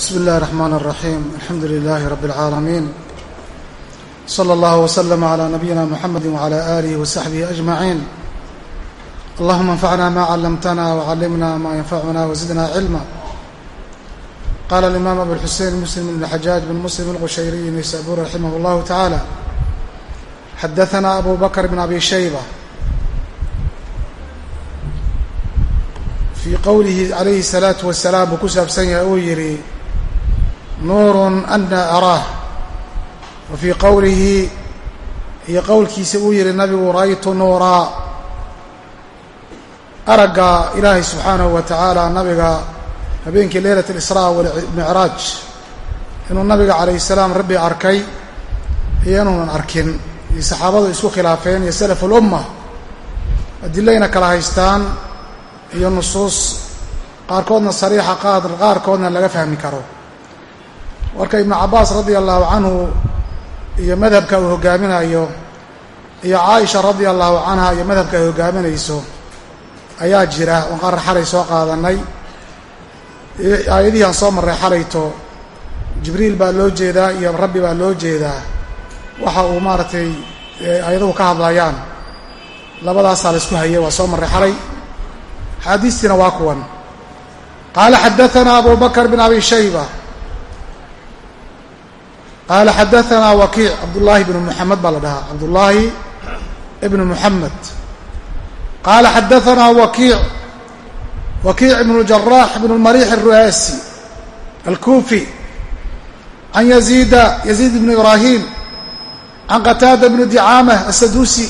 bsmi اllahi الرحmn الرaxيim alxamdu لilh rb العaalamiin slى اllah وslm عlى nabiyina mxamedi وعlى آlih وsaxbih أجmaعin allahuma اnfacna ma clamtna وcallimna ma ynfacuna wزidna cilma qala الإmam abuالxusein muslim bn xajaaj bn muslim الqushayriy naysabur raximah اllah taعalى xadaثna abu bakr bn abi shayba fii qowlihi calayhi الsalaatu wasalaam buu ku saabsan yahay uu yidhi nuurun ana araah. Wa fii qowlihi iyo qowlkiisa uu yihi nabigu ra'aytu nuuraa aragga ilaahay subxaanahu wa tacaala nabiga habeenkii leylat اlisraa walmicraaj inuu nabiga calayh salaam rabbi arkay iyo inuunan arkin iyo saxaabadu isku khilaafeen iyo salaf ulumma adilayna kala haystaan iyo nusuus qaarkoodna sariixa qaarkoodna laga fahmi karo marka ibnu cabbaas radia allahu canhu iyo madhabka uu hogaaminayo iyo caaisha radia allahu canha iyo madhabka ay hogaaminayso ayaa jira. Oon qaar xalay soo qaadanay. Aayadihii aan soo marray xalayto jibriil baa loo jeedaa iyo rabbi baa loo jeedaa. Waxa uu maaragtay aayaduhu ka hadlayaan labadaasaa la isku hayay waa soo marray xalay. Axaadiistiina waa kuwan. Qaala xadaثna abu bakr bn abi shayba qaala xadaanaa wakiic cabdullaahi ibnu muxamed baa la dhahaa cabdullaahi ibnu muxamed qaala xadaanaa wakiic wakiic ibnu jaraax ibnu mariix aru'aasi alkuufi can yaziida yaziid ibnu ibraahim can qataada ibnu dicaamah asaduusi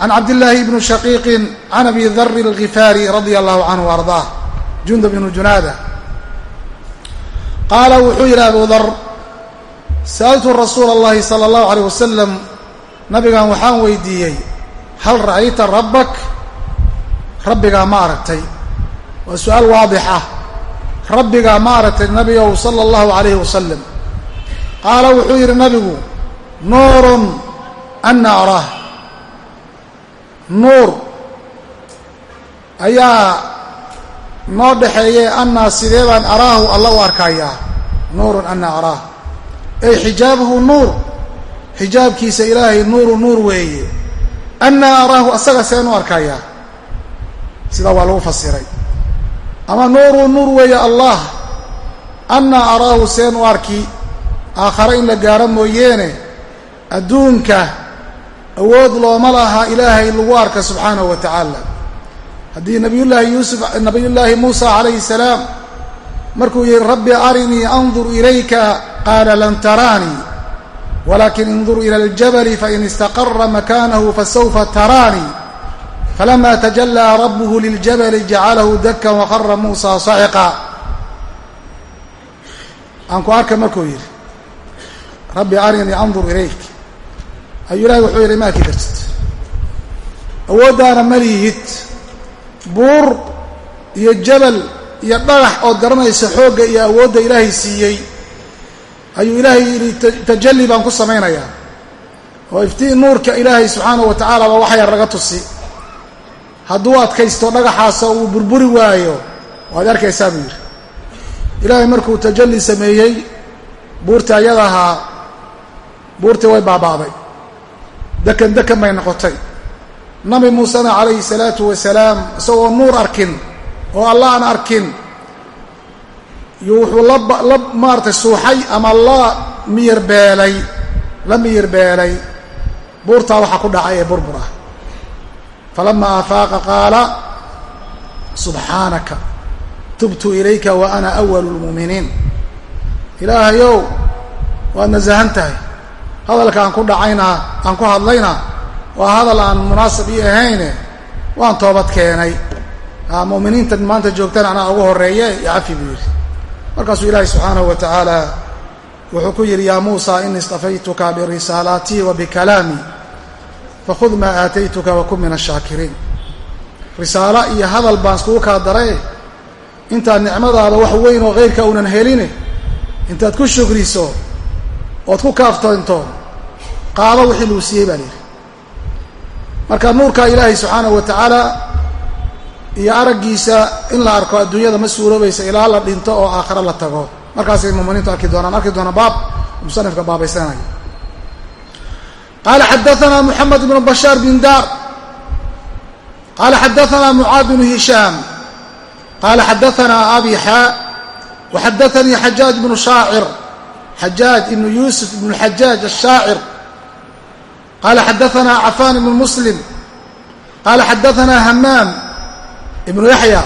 can cabdillaahi bni shaqiiqin can abi dari algifaari radia allahu canhu ardaah jundub ibnu junaada qaala wuxuu yidhi abu dar sa'altu rasuula allahi sala allahu alayh wasalam nabigan waxaan weydiiyey hal ra'ayta rabbak rabbigaa ma aragtay waa su'aal waadix ah rabbigaa ma aragtay nabigow sala allahu alayhi wasalam qaala wuxuu yidhi nabigu nuurun ana araah nuur ayaa noo dhaxeeyey annaa sidee baan araahu alla u arkayaa nuurun ana araah ey xijaabuhu nuur. Xijaabkiisa ilaahay nuuru nuur weeye. Annaa araahu asaga seen u arkayaa. Sidaa waa lagu fasiray. Ama nuuru nuur weeye allah. Annaa araahu seen u arki. Aakhare in la gaaro mooyeene. Adduunka awood looma laha ilaahay lagu arka subxaanahu wa tacaala. Haddii nabiyullaahi yuusuf nabiyullaahi muusa calayhi salaam markuu yihi rabbi arinii andur ilayka qaala lan taraanii walakin indur ila aljabali fain istaqara makanahu fasawfa taraanii falama tajallaa rabuhu liljabali jacalahu dakan waqara muusa saciqa aan ku arka markuu yidhi rabbi arinii andur ilayk. Ayuu ilahay wuxuu yidhi ma arki kartid awooddaana ma lihid buur iyo jabal iyo dhagax ood garanaysa xoogga iyo awoodda ilaahay siiyey ayuu ilaahay yidhi tajalli baan ku samaynayaa. Oo iftiin nuurka ilaahay subxaanahu wa tacaala baa wax laga tusi. Hadduu adkaysto dhagaxaasa uu burburi waayo waad arkaysaa buu yidhi. Ilaahay markuu tajalli sameeyey buurta ayada ahaa buurtii way baaba'day dekan dekan bay noqotay. Nabi muusena calayhi salaatu wasalaam isagoo nuur arkin oo alla aan arkin yuu wuxuu la maaratay suuxay ama la miyir beelay la miyir beelay. Buurtaa waxaa ku dhacay ee burbur ah. Falamaa afaaqa qaala subxaanaka tubtu ilayka wa ana awalu lmu'miniin ilaahayow waad nasahan tahay. Hadalka aan ku dhacayna aan ku hadlayna waa hadal aan munaasib ii ahayne waan toobad keenay. Mu'miniinta maanta joogtana anaa ugu horreeye icafi buu yidhi markaasuu ilaahay subxaanahu wa tacaala wuxuu ku yidhi yaa muusa inii istafaytuka birisaalaatii wa bikalaamii fakhud maa aataytuka wakun min ashaakiriin risaalo iyo hadal baan iskugu kaa daray. Intaad nicmadaada wax weyn oo keyrka uunan heline intaad ku shugriso ood ku kaaftoonto qaado wixii lagu siiyey baa layidhi marka nuurka ilaahay subxaanahu wa tacaala iyo araggiisa in la arko adduunyada ma suuroobaysa ilaa la dhinto oo aakhiro la tago. Markaasay muminiintu arki doonaan arki doona baab musanifka baabaysanaya qaala xadaana muxamed ibnu bashaar bin daar. Qaala xadaana mucaad bnu hishaam. Qaala xadaana abi xaa. Waxadaanii xajaaj bnu shaacir. Xajaaj ibnu yuusuf ibnu xajaaj ashaacir qaala xadaana cafaan ibnu muslim. Qaala xadaana hamaam ibnu yaxya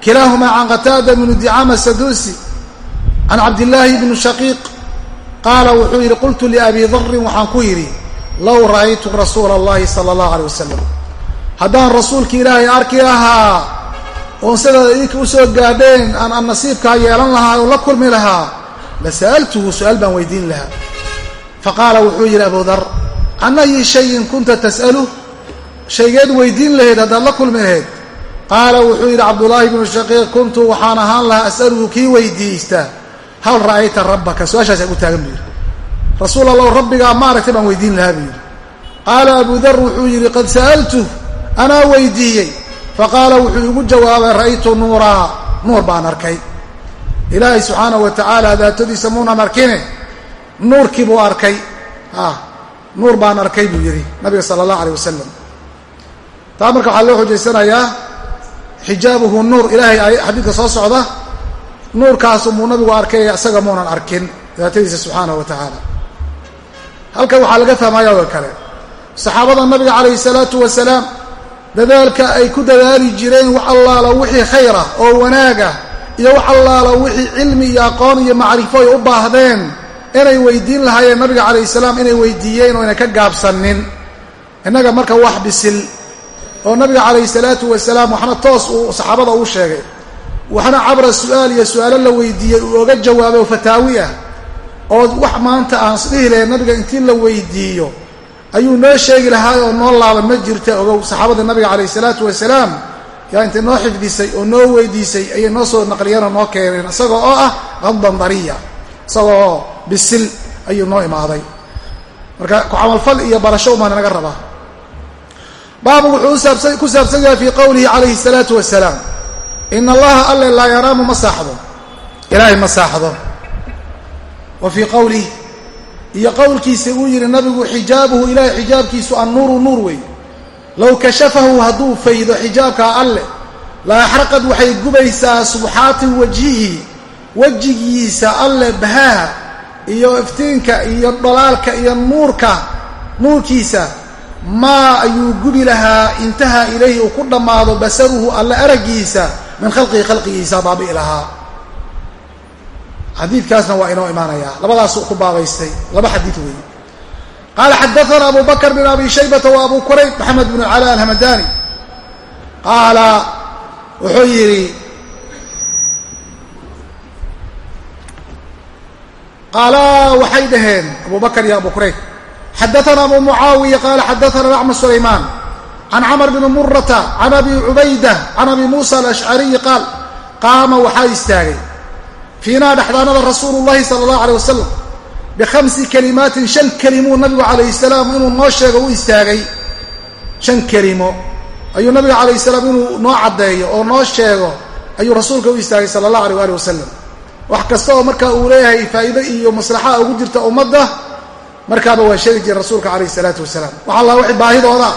kilaahumaa can qataada bnu dicama saduusi can cabdillaahi bni shaqiiq qaala wuxuu yidhi qultu liabi darin waxaan ku yidhi low ra'aytu rasuula allahi sala allahu aleyh wasalam haddaan rasuulki ilaahay arki lahaa oon sidaada idinka u soo gaadheen aan aan nasiibkaa yeelan lahaa oo la kulmi lahaa la sa'altuhu su'aal baan weydiin lahaa. Faqaala wuxuu yidhi abu dar can ayi shayin kunta tas'aluh? Shaygeed weydiin lahayd haddaad la kulmi lahayd qaala wuxuu yidhi cabdullaahi bnu shaqiiq kuntu waxaan ahaan lahaa as'aluhu kii weydiista. Hal ra'ayta rabbaka? Su'aashaasa gu taagan buu yidhi. Rasuul allahu rabbigaa ma aragtay baan weydiin lahaa buu yidhi. Qaala abu dar wuxuu yidhi qad sa'altuh anaa weydiiyey. Faqaala wuxuu igu jawaabay ra'aytu nuuraa nuur baan arkay. Ilaahay subxaanahu wa tacaala daatadiisa muunan arkine? Nuurkii buu arkay. Ah nuur baan arkay buu yidhi nabiga sala allah aleyh wasalam taa marka waxaa loo xujaysanayaa xijaabuhu nuur. Ilaahay xadiidka soo socda. Nuurkaasu muu nabigu arkay isaga muunan arkin daatadiisa subxaanahu wa tacaala. Halkan waxaa laga fahmaya oo kale. Saxaabada nabiga calayhi salaatu wasalaam dadaalka ay ku dadaali jireen wax allaala wixii khayr ah oo wanaaga iyo wax allaala wixii cilmi iyo aqoon iyo macrifo ay u baahdeen inay weydiin lahaayeen nabiga calayhi salaam inay weydiiyeen oo inay ka gaabsanin innaga marka wax bisil oo nabiga calayhi salaatu wasalaam waxna toos uu saxaabada uu sheegay. Waxna cabra su'aal iyo su'aalo la weydiiyey uu oga jawaabay oo fataawi ah. Oo wax maanta aan isdhihi lahayn nabiga intii la weydiiyo ayuu noo sheegi lahaa oo noo laaban ma jirta ogow saxaabada nabiga calayhi salaatu wasalaam yaa intay noo xifdisay oo noo weydiisay ayay noo soo naqliyeen oo noo keeneen isagoo oo ah qadban dariya isagoo oo bisil ayuu noo imaaday. Marka ku camalfal iyo barasho umaan inaga rabaa baabu wuxuu ku saabsan yahay fii qowlihi calayhi salaatu wasalaam in allaha alle laa yanaamu ma saaxdo. Ilaahay ma saaxdo. Wa fii qowlih iyo qowlkiisa uu yidhi nabigu xijaabuhu ilaahay xijaabkiisu annuuru nuur wey low kashafahu hadduu faydo xijaabkaa alle la axraqad waxay gubaysaa subxaati wajhihi wejigiisa alle bahaha iyo iftiinka iyo dhalaalka iyo nuurka nuurkiisa maa ayuu gubi lahaa intahaa ilayhi uu ku dhammaado basaruhu alle araggiisa min khalqihi khalqigiisa baabi'i lahaa. Xadiidkaasna waa inoo imaanayaa labadaasuu ku baabaystay laba xadiid weeye qaala xadaana abu bakr bn abi shaybata wa abu kurayb maxamed bn cala alhamadani qaala wuxuu yidhi qaala waxay dhaheen abu bakr iyo abu kurayb xadaana abu mucaawiya qaala xadaana acma sulaymaan can camr bni murata can abi cubayda can abi muusa alashcariyi qaal qaama waxaa istaagay fiinaa dhexdaanada rasuulu llahi sala allahu aleyh wasalam bikhamsi kalimaatin shan kelimuu nabigu calayhi salaam inuu noo sheego u istaagay shan kelimo ayuu nabiga calayhi salaam inuu noo caddeeyo oo noo sheego ayuu rasuulka u istaagay sala allahu aleyh waalih wasalam wax kasta oo marka uu leeyahay faa'iido iyo maslaxa ugu jirta ummadda markaaba waa sheegi jiray rasuulka calayhi salaatu wasalaam. Waxa alla wixii baahidooda.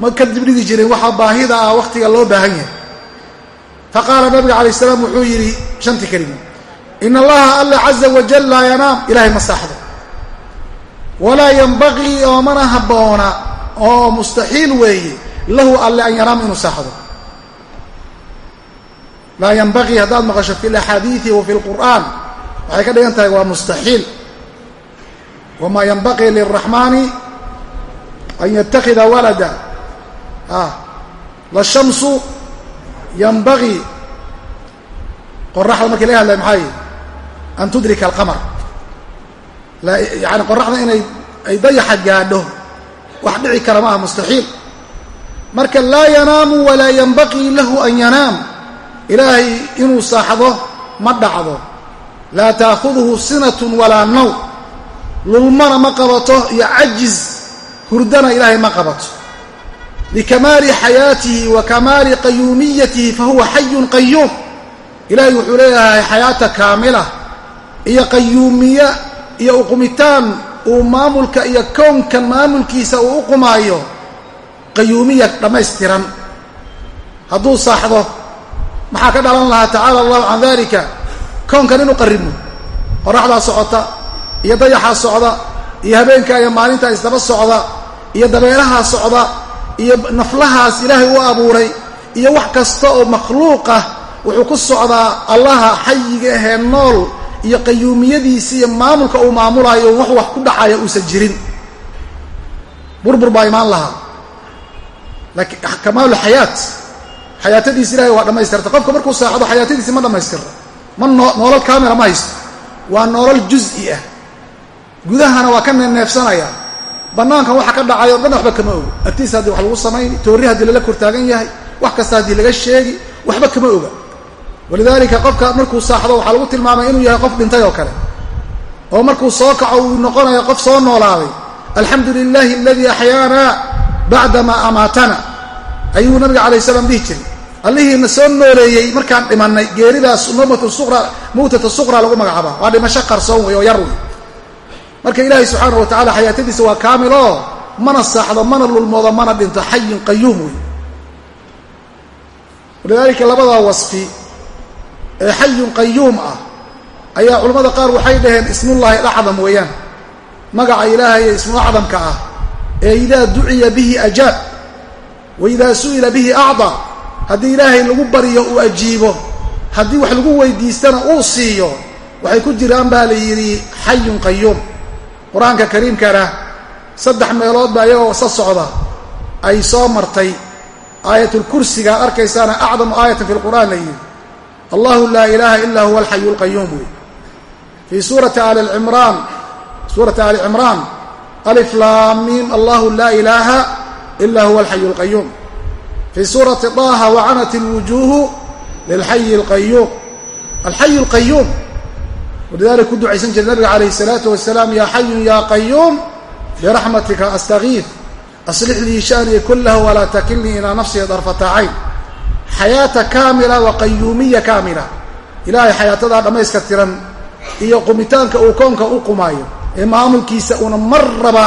Ma ka dibdhigi jirin waxaa baahida ah wakhtiga loo baahan yahay. Faqaala nabiga calayh salaam wuxuu yidhi shantii kelimo in allaha alla caza wajal laa yanaam ilahay ma saaxdo. Walaa yanbaqii oo mana habboona oo mustaxiil weeye lahu alle an yanaam inuu saaxdo. Laa yanbaqii haddaad maqasho fi laxaadiidi wa fi lqur'aan waxay ka dhigan tahay waa mustaxiil wamaa yanbaqii lilraxmaani an yatakida walada lashamsu yanbagii qoraxda markii laga hadlaya maxaa yihi an tudrika alqamar yani qoraxda inay ay dayaxa gaadho wax dhici kara maaha mustaxiil marka laa yanaamu walaa yanbaqii lahu an yanaam ilaahay inuu saaxdo ma dhacdo laa taakhuduhu sinatun walaa naw lulmana ma qabato iyo cajiz hurdana ilaahay ma qabato. likamaali xayaatihi wa kamaali qayuumiyatihi fahuwa xayun qayuum ilaahay wuxuu leeyahay xayaata kaamila iyo qayuumiye iyo uqumitaan uu maamulka iyo kownkan maamulkiisa uu u qumaayo qayuumiya dhammaystiran. hadduu saaxdo maxaa ka dhalan lahaa tacaala allahu can dalika kownkan inuu qarrimo qoraxdaa socota iyo dayaxaa socda iyo habeenkaa iyo maalintaa isdaba socda iyo dabeerahaa socda iyo naflahaas ilaahay u abuuray iyo wax kasta oo makhluuq ah wuxuu ku socdaa allaha xayiga ahee nool iyo qayuumiyadiisi iyo maamulka uu maamulaayo wax wax ku dhacaya uusan jirin. Burbur baa imaan lahaa. Laakiin kamaalu xayaat xayaatadiisi ilahay waa dhammaystirta. Qofka markuu saaxdo xayaatadiisi ma dhammaystirna ma noolal kaamila ma haysto. Waa noolal juz'i ah gudahana waa ka neefneefsanaya. Bannaankan waxa ka dhacay o dhan waxba kama ogo. Agtiisa haddii wax lagu samayni toorri haddii lala kortaagan yahay wax kasta haddii laga sheegi waxba kama oga. Walidaalika qofka markuu saaxdo waxaa lagu tilmaamay inuu yahay qof dhintay oo kale. Oo markuu soo kaco uu noqonayo qof soo noolaaday alxamdu lilahi aladii axyaana bacdamaa amaatana. Ayuu nabiga calay salaam dhihi jiray. Allihiina soo nooleeyey markaan dhimannay geeridaas mawtata suqra lagu magacaaba waa dhimasho qarsoon wey oo yar wey marka ilaahay subxaana wa tacala xayaatadiisa waa kaamil oo mana saaxdo mana lulmoodo mana dhinto. Xayun qayuum wey walidaalika labadaa wasfi ee xayun qayuum ah ayaa culimmada qaar waxay dhaheen ismullaahi alacdam weeyaan. Magaca ilaahay ee ismu acdamka ah ee idaa duciya bihi ajaab wa idaa su'ila bihi acdaa haddii ilaahay lagu baryo uu ajiibo haddii wax lagu weydiistana uu siiyo waxay ku jiraan baa la yidhi xayun qayuum qur'aanka kariimkana saddex meelood baa iyagoo sa socda ay soo martay. Aayatulkursiga ad arkaysaana acdamu aayatin fi lqur'aan la yidhi allahu laa ilaaha ilaa huwa alxayu lqayuum wey fii suurati ali cimraan suurati ali cimraan alif laamiim allahu laa ilaaha ila huwa alxayu lqayuum fii suurati daha wacanat ilwujuuhu lilxayi alqayuum alxayu alqayuum walidalik ku ducaysan jiray nabiga calayh الsalaatu wasalaam ya xayun ya qayuum biraxmatika astagiif aslix lii shanii kulah walaa takilnii ilaa nafsihi darfata cayn xayaata kaamila wa qayuumiya kaamila ilaahay xayaatadaa dhammayska tiran iyo qumitaanka uu koonka u qumaayo ee maamulkiisa una marraba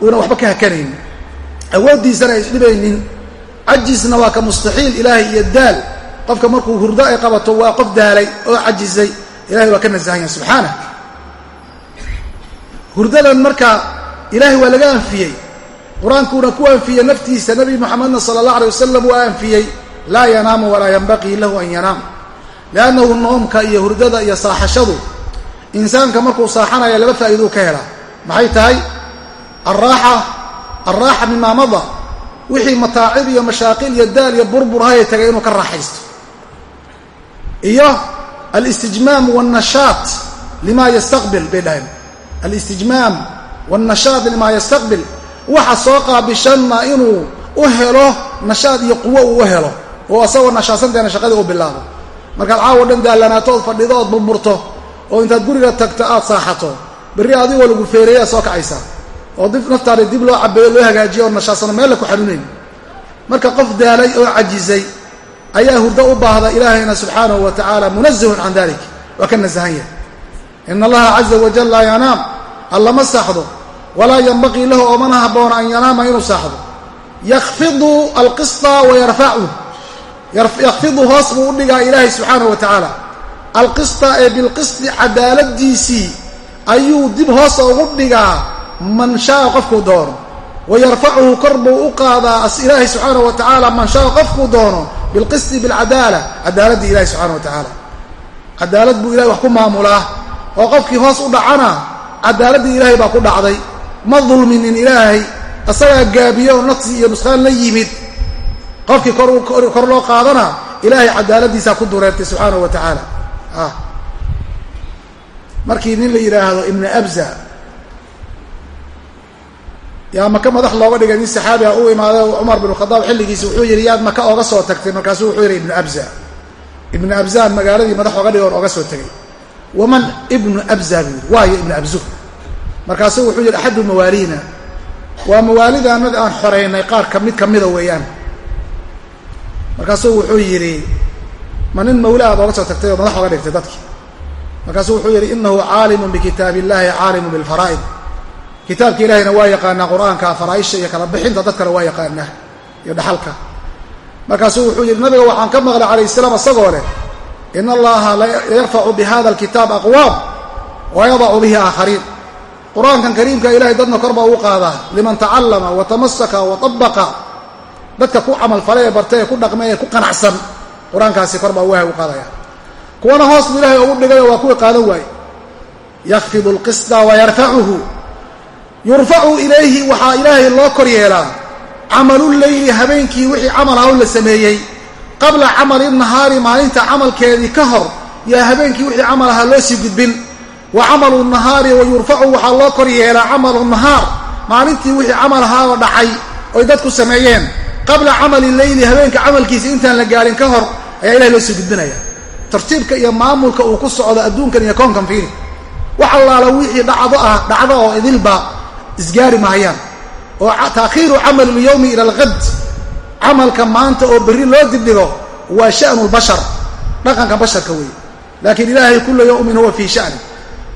una waxba ka hakanaynin awooddiisana ay isdhibaynin cajisna waa ka mustaxiil ilaahay iyo daal qofka markuu hurdo ay qabato waa qof daalay oo cajisay ilahay waa ka nasahan yahay subxaanah. Hurdadan marka ilaahay waa laga anfiyey. Qur'aankuuna ku anfiyey naftiisa nebi moxamedna sala allah alay wasalam waa anfiyey laa yanaamu walaa yanbaqii lahu an yanaam. Liannahu noomka iyo hurdada iyo saaxashadu insaanka markuu saaxanaya laba faa'iiduu ka helaa. Maxay tahay? Alraaxa alraaxa mimaa mada wixii mataacib iyo mashaaqil iyo daal iyo burbur haya tagay inuu ka raaxaysto. Iyo alistijmaam wاnnashaat lima yastaqbil bay dhaheen alistijmaam wاnnashaat limaa yastaqbil. Waxa soo qaabishanna inuu u helo nashaad iyo quwo uu u helo oo asagoo nashaadsanteena shaqadii u bilaabo. Markaad caawo dhan daallanaato ood fadhido ood burburto oo intaad guriga tagto aad saaxato berri adigoo lagu feereeyaa soo kacaysaa oo dib naftaada dib loo cabeeyo loo hagaajiyo oo nashaadsano meel la ku xanuunayn. Marka qof daalay oo cajizay ayaa hurdo u baahda ilaahayna subxaanahu wa tacaala munazahun can dalik waa ka nasahan yahay ina allaha caza wajal laa yanaam allama saaxdo walaa yanbaqii lahu oomana habboona an yanaama inuu saaxdo yakfidu alqisطa wa yarfacu yakfidu hoos buu u dhigaa ilaahay subxaanahu wa tacaala alqisطa ee bilqisطi cadaaladiisii ayuu dib hoosa ugu dhigaa man shaaa qofkuu doono wa yarfacuhu kor buu u qaadaa ilaahay subxaanahu wa tacaala man shaaa qofkuu doono bilqisti bilcadaala cadaaladdii ilahi subxana wa tacaala cadaalad buu ilahay wax ku maamulaa oo qofkii hoos u dhacana cadaaladdii ilaahay baa ku dhacday. Ma dulminin ilaahay asagaa gaabiyo oo naqsi iyo nusqaan la yimid. Qofkii kor loo qaadana ilaahay cadaaladdiisaa ku dureertay subxaanahu wa tacaala markii nin la yidhaahdo ibnu abza yaa maka madax looga dhigay nin saxaabiga u imaaday cumar bin khadaab xilligiisa wuxuu yidhi yaad maka ooga soo tagtay? Markaasuu wuxuu yidhi ibnu abza. Ibnu abzaan magaaladii madax ooga dhigoon ooga soo tegay. Waman ibnu abza? buu yidhi. Waayo ibnu abzu. Markaasuu wuxuu yidhi axadu mawaaliina waa mawaalida annaga aan xoreynay qaar ka mid kamida weeyaan. Markaasuu wuxuu yidhi ma nin mawlaad ooga soo tagtay oo madax oga dhigtay dadkii. Markaasuu wuxuu yidhi inahu caalimun bikitaab illahi caalimun bilfaraa'id kitaabka ilahayna waa yaqaanaa qur'aanka faraaisha iyo kala bixinta dadkana waa yaqaanaa iyo dhaxalka. Markaasuu wuxuu yidhi nabiga waxaan ka maqlay calayh salaam isagoo leh in allaha layarfacu bihada alkitaab aqwaam wa bihi aakhariin qur'aankan kariimka ilahay dadna kor baa ugu qaadaa liman tacallama wa tamasaka wa tabaqa dadka ku camalfale ee bartay ee ku dhaqmay ee ku qanacsan qur'aankaasi kor baa wahay u qaadaya. Kuwana hoos bu ilahay ugu dhigayo waa kuwii qaadan waaye yakfidu alqisda wa yarfacuhu yurfacu ilayhi waxaa ilaahay loo kor yeelaa. Camaluleyli habeenkii wixii camal ahaw la sameeyey. Qabla camali nahaari maalinta camalkeedii ka hor yaa habeenkii wixii camal ahaa loo sii gudbin. Wa camalu nahaari wa yurfacu waxaa loo kor yeelaa camalu nahaar. Maalintii wixii camal ahaaba dhacay oy dadku sameeyeen. Qabla camali leyli habeenka camalkiisa intaan la gaarin ka hor ayaa ilahay loo sii gudbinaya. Tartiibka iyo maamulka uu ku socdo adduunkan iyo koonkan fiiri. Wax allaala wixii dhacdo ah dhacdo oo idilba isgaari mahayaan oo taakhiiru camali lyowmi ila alqad camalka maanta oo berri loo dibdhigo waa sha'nu lbashar dhaqanka basharka weeye. Laakiin ilaahay kulla yawmin huwa fii sha'ni.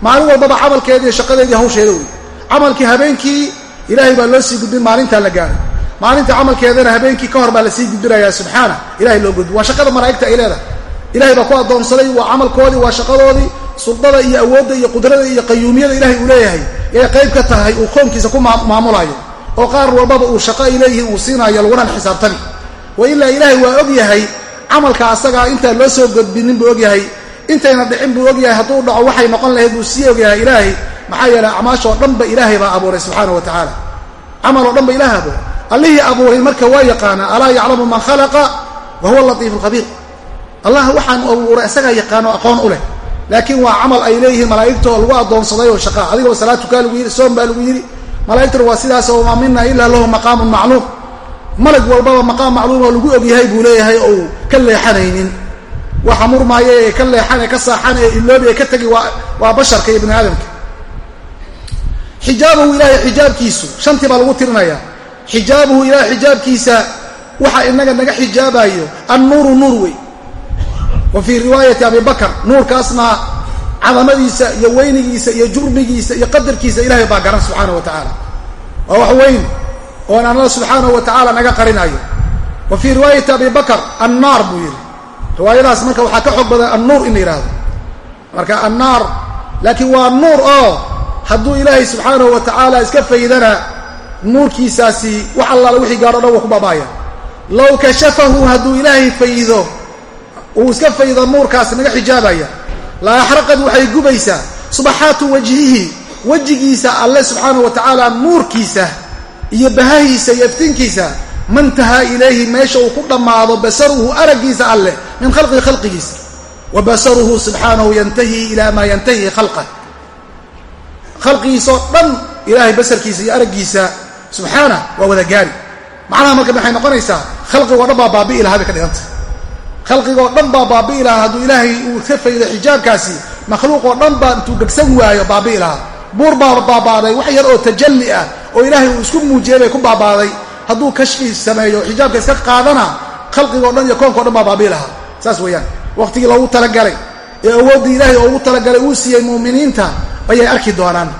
Maalin walbaba camalkeedi iyo shaqadeedii hawsheeda wey camalkii habeenkii ilaahay baa loo sii gudbin maalintaa la gaaray. Maalinta camalkeedana habeenkii ka hor baa la sii gudbinayaa subxaana ilahay loo gudbi. Waa shaqada malaa'igta ay leedahay. Ilahay baa ku addoonsaday waa camalkoodii waa shaqadoodii suldada iyo awoodda iyo qudrada iyo qayuumiyada ilahay uu leeyahay yay qayb ka tahay uu koonkiisa ku maamulayo oo qaar walbaba uu shaqo ay leeyihiin uu siinayo lagunan xisaabtami. Wa ilaa ilaahay waa og yahay camalka asagaa intaan loo soo gudbinin buu og yahay intayna dhicin buu og yahay hadduu dhaco waxay noqon lahayd buu sii og yahay ilaahay maxaa yeeley acmaashoo dhanba ilaahay baa abuuray subxaana wa tacaala. Camal oo dhan ba ilahay abuuray. Allihii abuuray marka waa yaqaanaa alaa yaclamu man khalaqa? Wa huwa latiifu lkhabiir allah waxaan abuuray isagaa yaqaano aqoon u leh laakiin waa camal ay leeyihiin malaa'igta oo lagu addoonsaday oo shaqaa adigoo salaad tukaa lagu yidhi soom baa lagu yidhi. Malaa'igtuna waa sidaas oo maa ilaa lahu maqaamun macluum. Malag walbaba maqaam macluum oo lagu ogyahay buu leeyahay oo uu ka leexanaynin. Waxa murmaaya ee ka leexan ee ka saaxan ee iloobi ee ka tegi waa basharka iyo bini aadamka. Xijaabuhu ilaahay xijaabkiisu shantii baa lagu tirinaya xijaabuhu ilahay xijaabkiisa waxa inaga naga xijaabayo annuuru nuur wey wa fii riwaayati abi bakr nuurkaasna cadamadiisa iyo weynigiisa iyo jurmigiisa iyo qadarkiisa ilahay baa garan subxaana wa tacaala waa wax weyn oon alla subxaanahu wa tacaala naga qarinayo. Wa fii riwaayati abi bakr annaar buu yidhi. Riwaayadaas marka waxaa ka xoog badan annuur in la yidhahdo marka annaar laakiin waa nuur oo hadduu ilaahay subxaanahu wa tacaala iska faydana nuurkiisaasi wax allaala wixii gaadho dhan ku baaba'aya low kashafahu hadduu ilaahay faydo uu iska faydo nuurkaas naga xijaabaya. La axraqad waxay gubaysaa subaxaatu wajhihi wejigiisa alle subxaanahu wa tacaala nuurkiisa iyo bahahiisa iyo iftiinkiisa mantahaa ilayhi meesha uu ku dhammaado basaruhu araggiisa alleh min khalqihi khalqigiisa. Wa basaruhu subxaanahu yantahi ilaa maa yantahi khalqah. Khalqigiisoo dhan ilaahay basarkiisa iyo araggiisa subxaanah waa wada gaari. Macnaha marka maxay noqonaysaa? Khalqigoo dhan baa baabi'i lahaa bay ka dhiganta khalqigoo dhan baa baabi'i lahaa hadduu ilaahay uu ka faydo xijaabkaasi makhluuqoo dhan baa intuu gegsan waayo baabi'i lahaa buur baa baabaaday wax yar oo tajalli ah oo ilaahay uu isku muujiyey bay ku baabaaday. Hadduu kashfi sameeyo xijaabka iska qaadana khalqigoo dhan iyo koonkao dhan baa baabi'i lahaa saas weeyaan. Waqtigii loogu talagalay ee awooddii ilaahay oogu talagalay uu siiyey mu'miniinta ayay arki doonaan.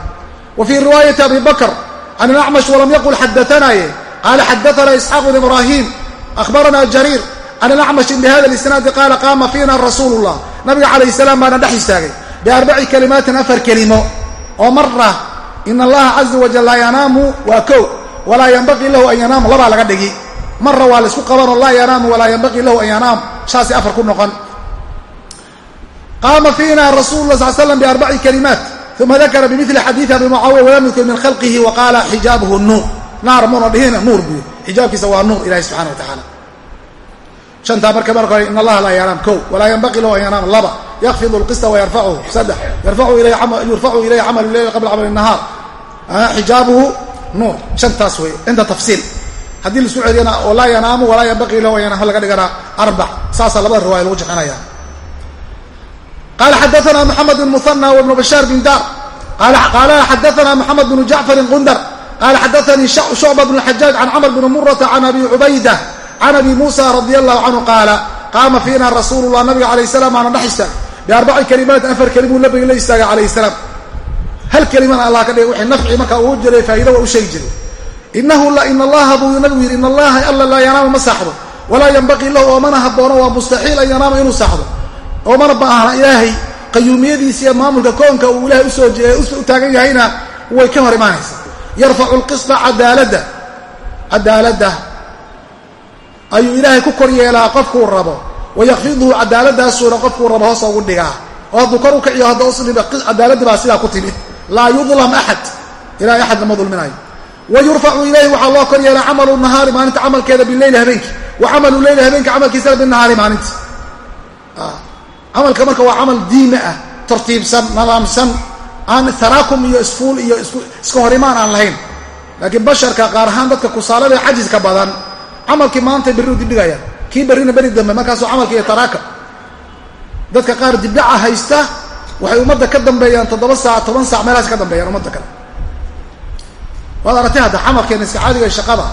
Wa fii riwaayati abi bakr can ilacmash walam yaqul xadaanaaye qaala xadaana isxaaq bn ibraahim ahbarana jariir can ilacmashi bihada lisnaadi qaala qaama fiina rasuulu llah nabiga calayh salaam baana dhex istaagay biarbaci kalimaatin afar kelimo oo mara in allaha caza wajal laa yanaamu waa kow walaa yanbaqii lahu an yanaamu labaa laga dhigi mara waa la isku qabanoo laa yanaamu walaa yanbaqii lahu an yanaam saasay afar ku noqon qaama fiina rasulu lah sal slam biarbaci kalimaat uma dakara bimili xadiidi abi mucaawiya walam yudkur min khalqihi wa qaala xijaabuhu nuur naar muna dhihina nuur buy xijaabkiisa waa nuur ilahi subxana wa tacaala shantaa marka marka hore in allaha laa yanaam kow walaa yanbaqii lahu an yanaam laba yakfidu lqista wayarfacuhu saddex yurfacu ilayhi camalu leyl qabla camal nahaar xijaabuhu nuur. Shantaas wey cinda tafsiil. Haddii la isku celiyana oo laa yanaamu walaa yanbaqii lahu an yanaam laga dhigana arbac. Saasaa labada riwaaya lagu jexinaya qala xadaana mxamed bn muhanى wbnu bashaar bin dar. Qaala xadaana mxamed bnu jacfarin qundar qala xadaanii shucba bn xajaaj can camr bn murata can abi cubayda can abi musa radi allahu canhu qaala qaama fiina rasuulullah nabiga calayh salaam aana dhex istaag biarbaci kalimaat afar kelimuu nabiga la istaagay calayh salaam hal kelimana allah ka dhigay wixii nafci markaa uu jiray faa'iida waa u sheegi jiray inahu in allaha buu nabigu yidhi in allaha alla laa yanaamu ma saaxdo walaa yanbaqii lahu oomana haboono waa mustaxiil an yanaama inuu saaxdo oomana baahna ilaahay qayuumiyadiisa iyo maamulka koonka uu ilahay u soo u taagan yahayna way ka hor imaanaysaa yarfacu lqisda cadaaladda cadaaladda ayuu ilaahay ku kor yeelaa qofkuu rabo. Wayakfiduhu cadaaladaasuuna qofkuu rabo hoos ugu dhigaa. Oo hadduu kor u kiciyo hadda usdhiba cadaaladdi baa sidaa ku timid laa yudlam axad ilahay axad lama dulminayo wa yurfacu ilayhi waxaa loo kor yeelaa camalu nahaari maalinta camalkeeda bileyli habeenki. Wa camalu leyli habeenka camalkiisana binahaari maalinta. Camalka marka waa camal diime ah tartiibsan nadaamsan aan taraakum iyo isfuul iyo iska horimaan aan lahayn. Laakiin basharka qaar ahaan dadka kusaalada cajiska badan camalkii maanta berriu dibdhigaya. Kii berrina beri dambe markaasuu camalka iyo taraaka. Dadka qaar dibdhaca haysta waxay ummadda ka dambeeyaan toddoba saac toban saac meelahaas ka dambeeyaan ummadda kale. Waad aragtay hadda camalkeena iska caadiga shaqada.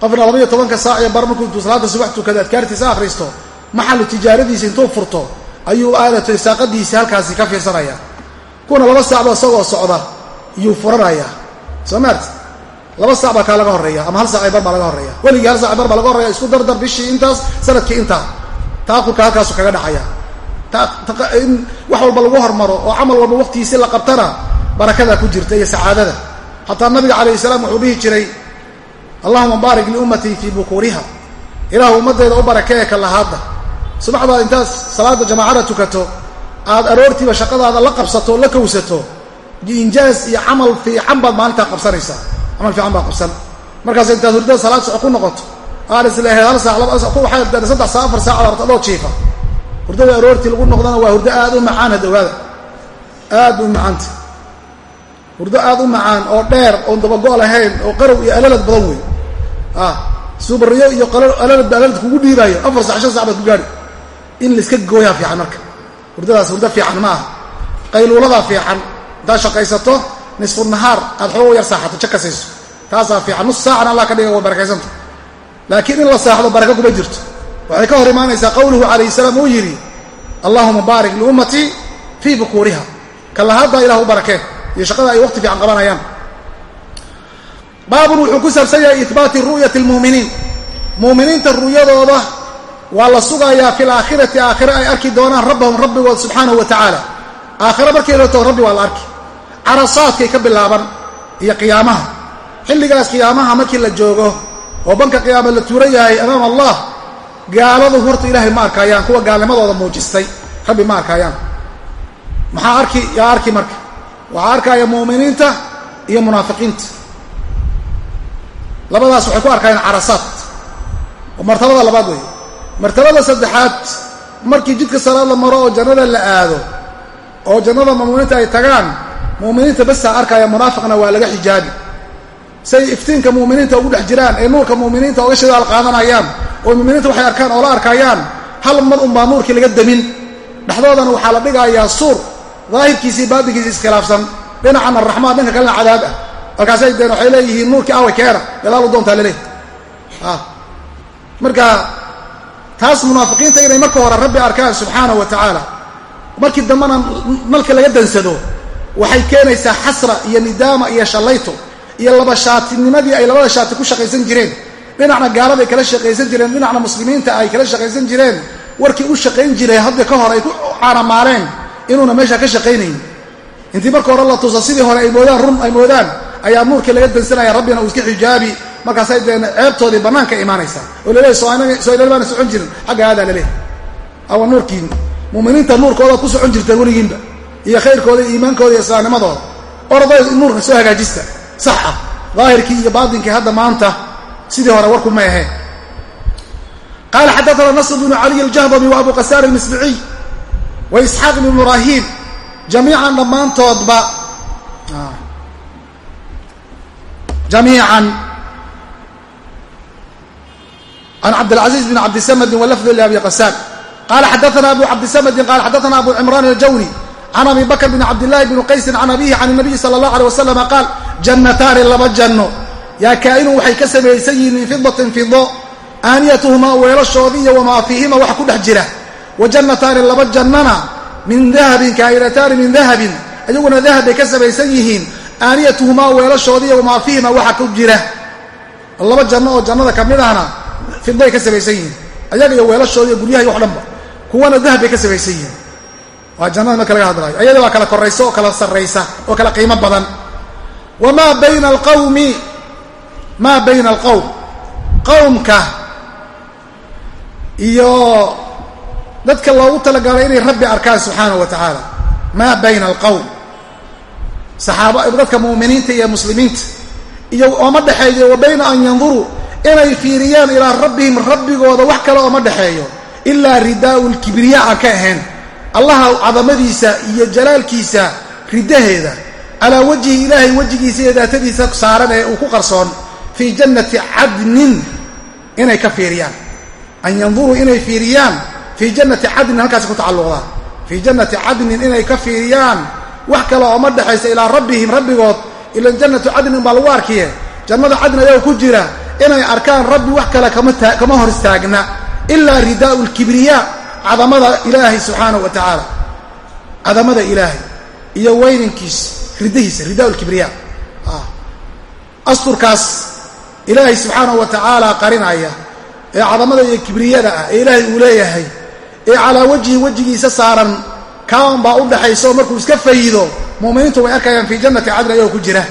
Qofna labaiyo tobanka saac iyo bar markuu salaada subax tukada adkaartiisa akhristo maxalu tijaaradiisa intuu furto ayuu aadatay saaqadiisi halkaasi ka fiirsanaya kuna laba saacba isagoo socda iyuu furanayaa. Soo maarti laba saac baa kaa laga horreeya ama hal saac bar baa laga horreeya. Weligii hal saac bar baa laga horreya isku dardar bishii intaas sannadkii intaa taakulka halkaasu kaga dhacaya. In wax walba lagu hormaro oo camal walba waqtigiisi la qabtana barakadaa ku jirta iyo sacaadada. Xataa nabiga calayh salaam wuxuu dhihi jiray allahuma baarik liummatii fii bukuuriha. Ilaahu ummaddeeda u barakee ka lahaadda subaxdaad intaad salaada jamaacada tukato aad aroortiiba shaqadaada la qabsato la kowsato injaaz iyo camal fiican baad maalintaa qabsanaysaa camal fiican baad qabsan. Markaas intaad hurdada salaad soco ku noqoto aad isleeheed hal saac laba waxay saddex saac afar saac aad adoo jiifa. Hurdada aroortii lagu noqdana waa hurdo aad u macaan had ogaada aad u macaanta. Hurdo aad u macaan oo dheer oon dabago' lahayn oo qarow iyo alalad badan wey subariyo iyo alalad alalad kugu dhiibaayo afar sac shan sac baad ku gaari. In laiska gooyaa fiican marka. Hurdadaas hurdo fiican ma aha qayluuladaa fiican intaad shaqaysato nisfu nahaar aad xoogo yar saaxato jakasayso taasaa fiican. Nus saacana allah ka dhiga way barakaysanta laakiin in la saaxdo baraka kuma jirto. Waxay ka hor imaanaysaa qowluhu calayh salaam uu yidhi allahuma baarik liummatii fii bukuuriha. Kalahaaddaa ilah u barakee iyo shaqada ay waqti fiican qabanayaan. Baabun wuxuu ku saabsan yahay ihbaati ru'yati lmu'miniin. Mu'miniinta ru'yadooda waa la sugayaa fi laakhirati aakhire ay arki doonaan rabbahum rabbigood subxaanahu wa tacaala aakhire markay lato rabbi waa la arki carasaadkay ka bilaaban iyo qiyaamaha. Xilligaas qiyaamaha markii la joogo oo banka qiyaama la tuuran yahay amaam allah gaaladu horta ilaahay ma arkaayaan kuwa gaalnimadooda muujistay. Rabbi ma arkaayaan. Maxaa arki yaa arki marka? Waxaa arkaya mu'miniinta iyo munaafiqiinta. Labadaas waxay ku arkayaan carasaad. Oo martabada labaad weeye. Martabada saddexaad markii jidka salaad la maro oo jannada la aado oo jannada mu'miniinta ay tagaan mu'miniinta basaa arkaya munaafiqna waa laga xijaabi say iftiinka mu'miniinta ugu dhex jiraan ee nuurka mu'miniinta oga shidaal qaadanayaan oo mu'miniinta waxay arkaan oo la arkayaan hal mar unbaa nuurkii laga demin dhexdoodana waxaa la dhigayaa suur daahirkiisii baatinkiisi iskhilaafsan. Dhinacana raxmaan dhanka kalena cadaab ah. Markaasay deen waxay leeyihiin nuurkii awa keena gadaalu doontaa laleeyahy marka taas munaafiqiinta inay marka hore rabbi arkaan subxaanahu wa tacaala. Markii dambena nalka laga dansado waxay keenaysaa xasra iyo nidaama iyo shallayto iyo laba shaatinimadii ay labada shaati ku shaqaysan jireen. Dhinacna gaaladay kala shaqaysan jireen dhinacna muslimiinta ay kala shaqaysan jireen. Warkii u shaqayn jiray hadda ka hor ay ku caanamaaleen inuuna meesha ka shaqaynayn. Intii marka hore la tusa sidii hore ay moodaan run ay moodaan ayaa nuurkii laga dansanaya rabbina uu iska xijaabi. Markaasay deen ceebtoodii bannaanka imaanaysaa oo laleeyahy soo ilal baana socon jirin. Xagga aadaa laleeyahy awa nuurkiin mu'miniinta nuurkoodaad ku socon jirteen weligiinba iyo khayrkooda iyo iimaankooda iyo islaamnimadooda orday nuurka soo hagaajista. Sax ah. Daahirkii iyo baatinkii hadda maanta sidii hore warku ma aheen qaala xadaana nasr bnu caliy aljahdami wa abu qasaar almisbiciy wa isxaaq ibn ibraahim jamiican dhammaantoodba jamiican can cabdilcaziiz bn cabdisamdin walafdu liabi qasaan qala xadaana abu cabdisamdin qala xadaana abu cimraan aljawni can abi bakr bn cabdillahi bni qaysin can abihi can nabiyi sala allah alيh wasalam qaal jannataani laba janno yaa kaa'inu waxay ka samaysan yihiin min fidatin fido aaniyatuhumaa weelashoodii iyo wamaa fiihima wax ku dhex jira wa jannataani laba jannana min dahabin kaa'inataani min dahabin iyaguna dahab bay ka samaysan yihiin aaniyatuhumaa weelashoodii iyo wamaa fiihima waxa ku jira laba janno oo jannada ka mid ahna yihiin waa jannada marka laga hadlaayo ayada waa kala koraysa oo kala sarraysa oo kala qiimo badan. Wamaa bayna alqawmi maa bayna alqowm qowmka iyo dadka loogu talagalay inay rabbi arkaan subxaanahu wa tacaala. Maa bayna alqowm saxaaba dadka mu'miniinta iyo muslimiinta. Iyo ooma dhexeeyo wa bayna an yanduruu inay fiiriyaan ilaa rabbihim rabbigooda wax kale ooma dhexeeyo ilaa ridaa'u lkibriya aan ka ahayn allaha cadamadiisa iyo jalaalkiisa ridaheeda calaa wajhi ilaahay wejigiisa iyo daatadiisa saaran ee uu ku qarsoon fii jannati cadnin inay ka fiiriyaan. An yanduruu inay fiiriyaan fii jannati cadnin halkaasi ku tacalluqdaa fii jannati cadnin inay ka fiiriyaan. Wax kale ooma dhexaysa ilaa rabbihim rabbigood ila jannatu cadnin baa lagu arkiye. Jannada cadnin ayagoo ku jira inay arkaan rabbi wax kale kama hor istaagna ilaa ridaa'u lkibriya cadamada ilaahay subxaanahu wa tacaala cadamada ilaahay iyo weyninkiisa ridahiisa ridaa lkibriya asturkaas ilaahay subxaanahu wa tacaala qarinaya ee cadamada iyo kibriyada ah ee ilaahay uu leeyahay ee calaa wajhi wejigiisa saaran kaan baa u dhaxaysa oo markuu iska fayido mu'miniintu way arkayaan fii jannati cadn ayagoo ku jira.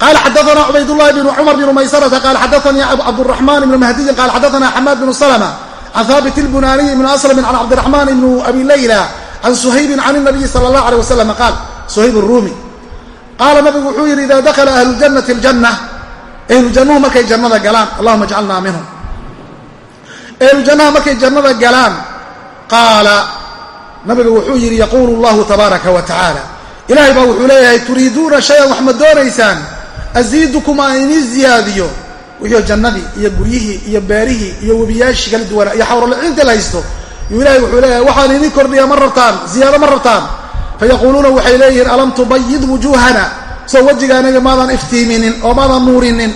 Qaala xadaana cubaydullahi bnu cumar bnu maysarata qaala xadaanii cabduraxmaan ibnu mahdiyin qaala xadaana xamaad bnu salma can haabit ilbunaaniyi ibnu aslamin can cabdiraxmaan ibnu abi layla can suhaybin can nabiyi sala allah aleyh wasalam qaal suhayb ruumi qaala nabigu wuxuu yidhi ida dakhala ahlu ljannati aljanna ahlu jannuhu markay jannada galaan allahuma ajcalna minhum ahlu jannaha markay jannada galaan qaala nabigu wuxuu yidhi yaquulu llahu tabaaraka wa tacaala ilaahay baa wuxuu leeyahay turiiduuna shayan wax ma doonaysaan asiidukum aan inii ziyaadiyo wixii jannadii iyo guryihii iyo beerihii iyo webiyaashii kala duwanaa iyo xawroliciinta la haysto. Yuu ilaahay wuxuu leeyahay waxaan inii kordhiya ma rabtaan ziyaado ma rabtaan. Fayaquuluuna waxay leeyihiin alam tubayid wujuuhana? Soo wejigaanaga maadaan iftiiminin oo maadaan nuurinin.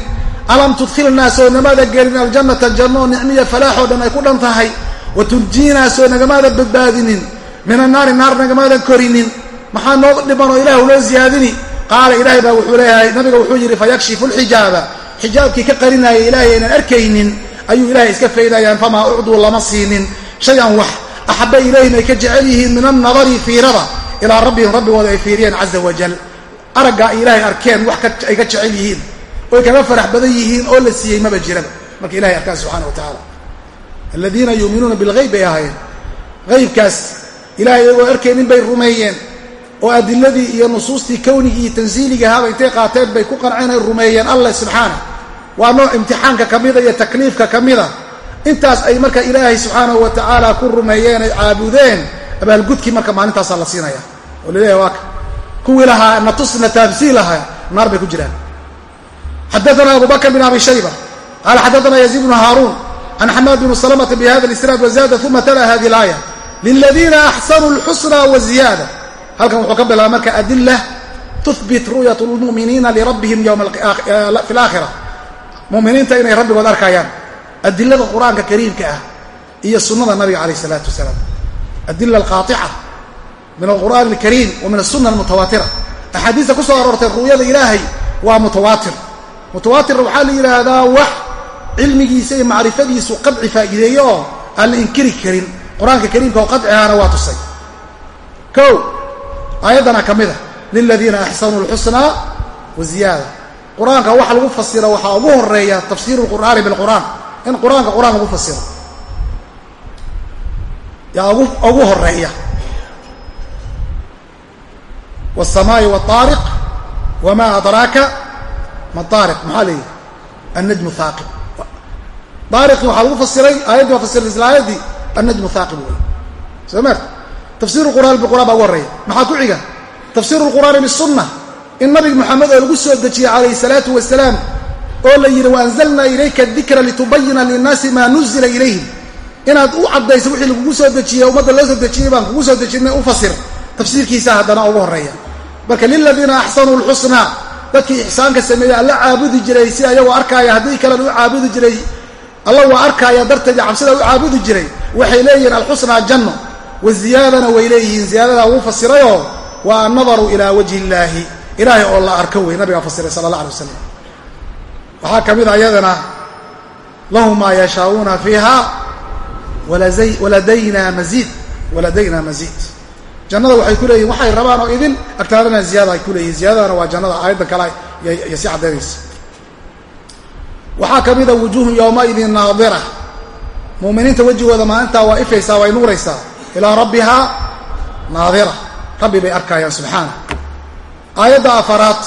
Alam tudkhilnaa soo namaada gelin aljannata janno nicmiya falaaxoo dhan ay ku dhan tahay. Wa tunjiinaa soo nagamaada badbaadinin. Min annaari naar nagamaadan korinin. Maxaa noo dhimanoo ilaahu loo ziyaadini? Qaala ilaahay baa wuxuu leeyahay nabiga wuxuu yidhi fayakshifu lxijaaba xijaabkii ka qarinaayay ilaahay aynaan arkaynin ayuu ilaahay iska faydayaan famaa ucduu lama siinin. Shay-an wax axaba ilayhim ay ka jecel yihiin min annadari fiirada ilaa rabbihim rabbigooda ay fiiriyeen caza wajal araggaa ay ilaahay arkeen wax ay ka jecel yihiin oy kaga farax badan yihiin oo la siiyey maba jiraba marka ilahay arkaan subxana wa tacaala. Aladiina yuuminuuna bilgayb bay ahaayeen. Haybkaas ilahay iyagoo arkaynin bay rumeeyeen oo adiladii iyo nusuustii kownigii iyo tansiiligii ahaaba intay qaateen bay ku qanceen ay rumeeyeen. Allah subxaana waa nooc imtixaanka ka mida iyo takliifka ka mida. Intaas ay marka ilaahay subxaanahu wa tacaala ku rumeeyeen ay caabudeen abaalgudkii marka maalintaasaa la siinaya. Oo la leeyahay waa ka kuwii lahaa taamsiil ahaa naar bay ku jiraan. Xadaana abu bn abi shayba qaala xadaana yaziid bnu haaruun can xamaad bn salamata bihada isnaad wazada uma tala hadi laaya liladiina axsanuu lxusna waziyaada halkan wuxuu ka bilaaba marka adila tuhbit ru'yat lmuminiina lirabbihim fi laakhira muminiinta inay rabbigood arkayaan adilada qur'aanka kariimka ah iyo sunada nabiga calayh isalaatu wasalaam. Adila alqaaطica min alqur'aan alkariim wa min asuna almutawaatira axaadiista ku soo aroortay ru'yada ilaahay waa mutawaatir. Mutawaatirna waxaa la yidhaahdaa wax cilmigiisa iyo macrifadiisu qadci faa'iideeyo oo aan la inkiri karin. Qur'aanka kariimka oo qadcigaana waa tusay. Ko aayaddana ka mid a liladiina axsanuu lxusnaa wa ziyaada qur-aanka waxa lagu fasiro waxaa ugu horeeya tafsiiru lqur'aani bilqur'aan in qur-aanka qur-aan lagu fasiro yaa ugu ugu horeeya wالsamaai wالطaariq wma adraaka ma aariq maxaa leeyihi annajmu haaqib daariqii waxaa lagu fasiray aayaddii waa fasirta isla aayaddii annajmu haaqib wey soo maarta tafsiru qur'aan biqur'aan baa ugu horreeya maxaa ku xiga tafsiru lqur'aani bisunna in nabi moxamed oo lagu soo dejiyey calayhi salaatu wasalaam oo la yidhi waanzalnaa ilayka dikra litubayina linnaasi maa nuzila ilayhim. Inaad u caddayso wixii lagugu soo dejiyey ummadda loo soo dejiyey baan kugu soo dejinay u fasir. Tafsiirkiisa haddana ugu horreeya. Marka liladiina axsanuu lxusnaa dadkii ixsaanka sameeyey alla caabudi jiray si ayagoo arkaaya haddii kalena u caabudi jiray alla waa arkaaya darteed cabsida u caabudi jiray waxay leeyihiin alxusnaa janno waziyaadana way leeyihiin ziyaadadaa wuu fasirayoo waa annadaru ilaa wajhi illaahi ilaahay oo la arko wey nabigaa fasiray sala allah alay wasalam waxaa ka mid a iyadana lahu maa yashaauuna fiiha waladayna maziid waladayna maziid. Jannada waxay ku leeyihiin waxay rabaan oo idin agtaadana ziyaada ay ku leeyihiin ziyadadana waa jannada aayaddan kale iyo si caddaynaysa waxaa ka mida wujuuhun yowmaidin naadira. Muuminiinta wejigooda maalintaa waa ifaysaa way nuuraysaa ilaa rabbihaa naadira. Rabbi bay arkayaan subxaana aayadda afaraad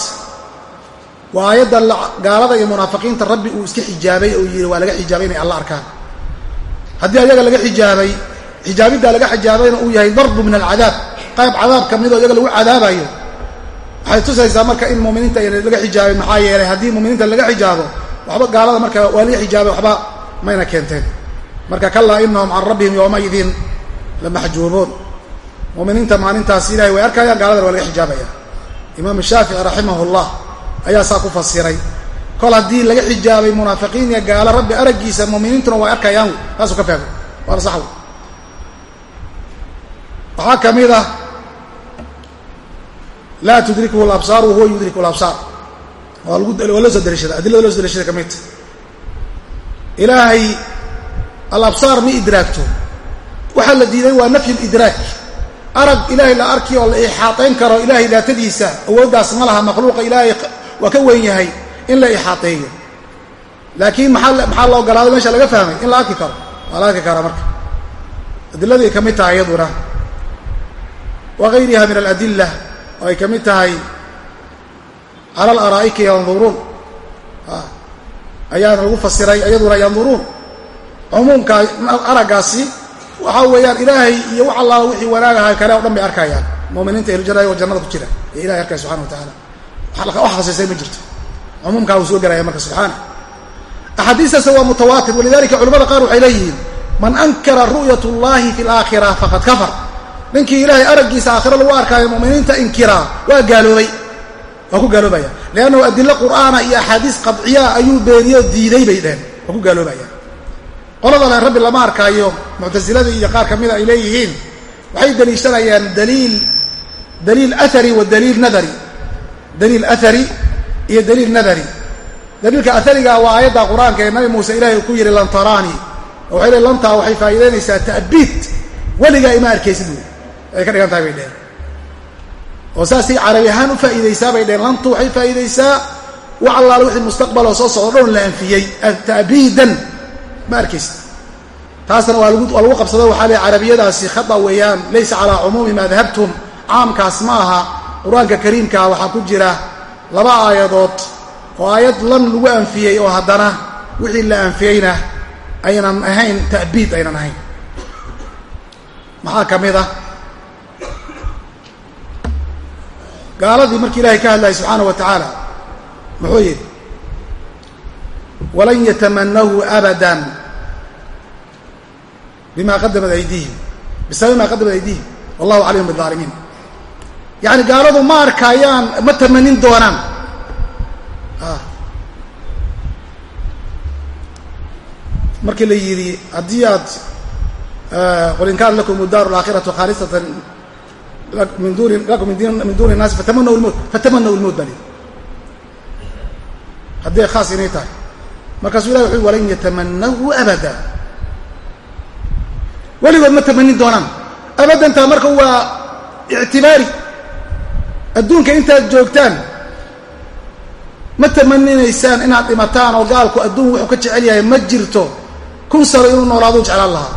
waa aayadda gaalada iyo munaafiqiinta rabbi uu iska xijaabay oo yidhi waa laga xijaabay inay alla arkaan. Haddii ayaga laga xijaabay xijaabiddaa laga xijaabayna uu yahay darbu min alcadaab qayb cadaab ka midoo iyaga lagu cadaabayo. Waxay tusaysaa marka in muminiinta laga xijaabay maxaa yeelay haddii muminiinta laga xijaabo waxba gaalada marka waa laga xijaabay waxba mayna keenteen. Marka kalaa inahum can rabbihim yowmaidin lamaxjuubuun muminiinta maalintaas ilahay way arkayaan gaaladana waa laga xijaabaya imaam shaafici raximah llah ayaa saa ku fasiray. Kol haddii laga xijaabay munaafiqiin iyo gaalo rabbi araggiisa muminiintuna way arkayaan taasuu ka fahmay. Waana sax wey waxaa ka mid ah laa tudrikuhu labsaar wahuwa yudriku labsaar waa loo soo dariishada adilada loo so dariishada ka midta ilaahay alabsaar ma idraagto. Waxaa la diiday waa nafyu lidraak arag ilaahay la arki oo la ixaatayn karo ilaahay daatadiisa awooddaas ma laha makhluuqa ilaahay waa ka weyn yahay in la ixaateeyo. Laakiin maxaa la ogolaaday meesha laga fahmay in la arki karo. Waa la arki karaa marka. Adiladii ka mid tahay iyaduna. Wa gayriha min aladila oo ay ka mid tahay cala alaraa'iki yanduruun ayaana lagu fasiray iyaduna yanduruun cumuumka araggaasi waxaa weeyaan ilaahay iyo wax allaala wixii wanaagaha kale o dhan bay arkayaan. Muminiinta ehlujannada oo jannada ku jira ee ilahay arkaya subxana wa tacaala wax khasiisay ma jirto. Cumuumkaa uu soo gelaya marka subxaana axaadiistaas waa mutawaatir walidalika culamada qaar waxay leeyihiin man ankara ru'yat اllahi fi اlaakhira faqad kafar. Ninkii ilaahay araggiisa aakhiro lagu arkaayo muminiinta inkiraa waa gaaloobay. Waa ku gaaloobaya. Leannahu adilo qur'aana iyo axaadiis qadciya ayuu beeniyo diiday bay dheheen waa ku gaaloobaya qolada le rabbi lama arkaayo muctasilada iyo qaar ka mida ay leeyihiin waxay daliishanayaan daliil daliil athari wa daliil nadari. Daliil athari iyo daliil nadari. Daliilka athariga waa aayadda qur'aanka ee nabi muuse ilaahay ku yidhi lan taraanii oo waxay le lantaa waxay faa'iidaynaysaa ta'biid. Weligaa ima arkaysid buy ay ka dhigan tahay bay dheheen oo saasay carabi ahaan u faa'iidaysaa bay dheheen lantu waxay faa'iidaysaa wax allaale wixii mustaqbaloo soo socdo dhan la anfiyey ta'biidan ma arkaysid taasna waa lagu qabsado waxaa leey carabiyadaasi khata weeyaan laysa calaa cumuumi ma dahabtum. Caamkaas ma aha qur'aanka kariimkaa waxaa ku jira laba aayadood oo aayad lan lagu anfiyey oo haddana wixii la anfiyeyna aynan ahayn ta'biid aynan ahayn. Maxaa ka mid ah? Gaaladii markii ilaahay ka hadlayay subxaanaه wa tacaala muxuu yidhi walan yatamanahu abada bima qadamat aydihim bisababi ma qadamat aydihim wallahu calayhum biaalimiin yacni gaaladu ma arkaayaan ma tamanin doonaan. Markii la yidhi haddii aad qul in kaana lakum daar alaakhiratu khaalisatan min duni lakum min duni الnaasi fatamanaw lmowt fatamanaw lmowt baa lii haddii khaas inay tahay markaasuu ilahi wuxu walan yatamanahu abada. Weligood ma tamanin doonaan. Abadantaa marka waa ictibaari. Adduunka intaad joogtaan ma tamaninaysaan inaad dhimataan oo gaalku adduun wuxuu ka jecel yahay ma jirto. Kun sano inuu noolaaduu jeclaan lahaa.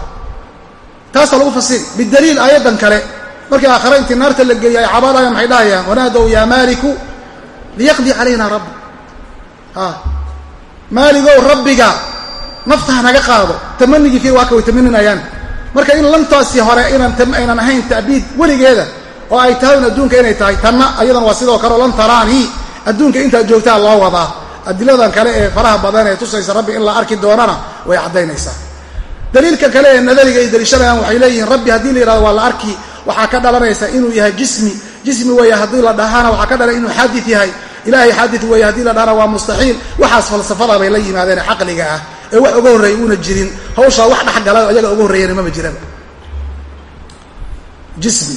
Taasaa lagu fasiri bidaliil aayaddan kale. Markii aakhare intii naarta la geeyay ay cabaadayaan maxay dhahayaan? Wanaadow yaa maaliku liyaqdi calayna rabbi maaligow rabbiga nafta hanaga qaado tamanigii fiir waa ka way tamaninayaan marka in lantaasi hore aynan ahayn ta'biid weligeeda oo ay tahay un adduunka inay tahay tanna ayadana waa sidoo kale o lan taraanii adduunka intaad joogtaa loo wadaa. Adiladan kale ee faraha badan ee tusaysa rabbi in la arki doonana way caddaynaysaa. Daliilka kale ee nadariga ay daliishanayaan waxay leeyihiin rabbi haddii la yidhahdo waa la arki waxaa ka dhalanaysa inuu yahay jismi. Jismi weeye haddii la dhahana waxaa ka dhalan inuu xaadid yahay ilaahay xaadid weeye haddii la dhahana waa mustaxiil. Waxaas falsafada bay la yimaadeen caqliga ah. Ee wax uga horreeyay uuna jirin. Hawshaa wax dhexgala ayaga uga horreeyana mama jiraba jismi.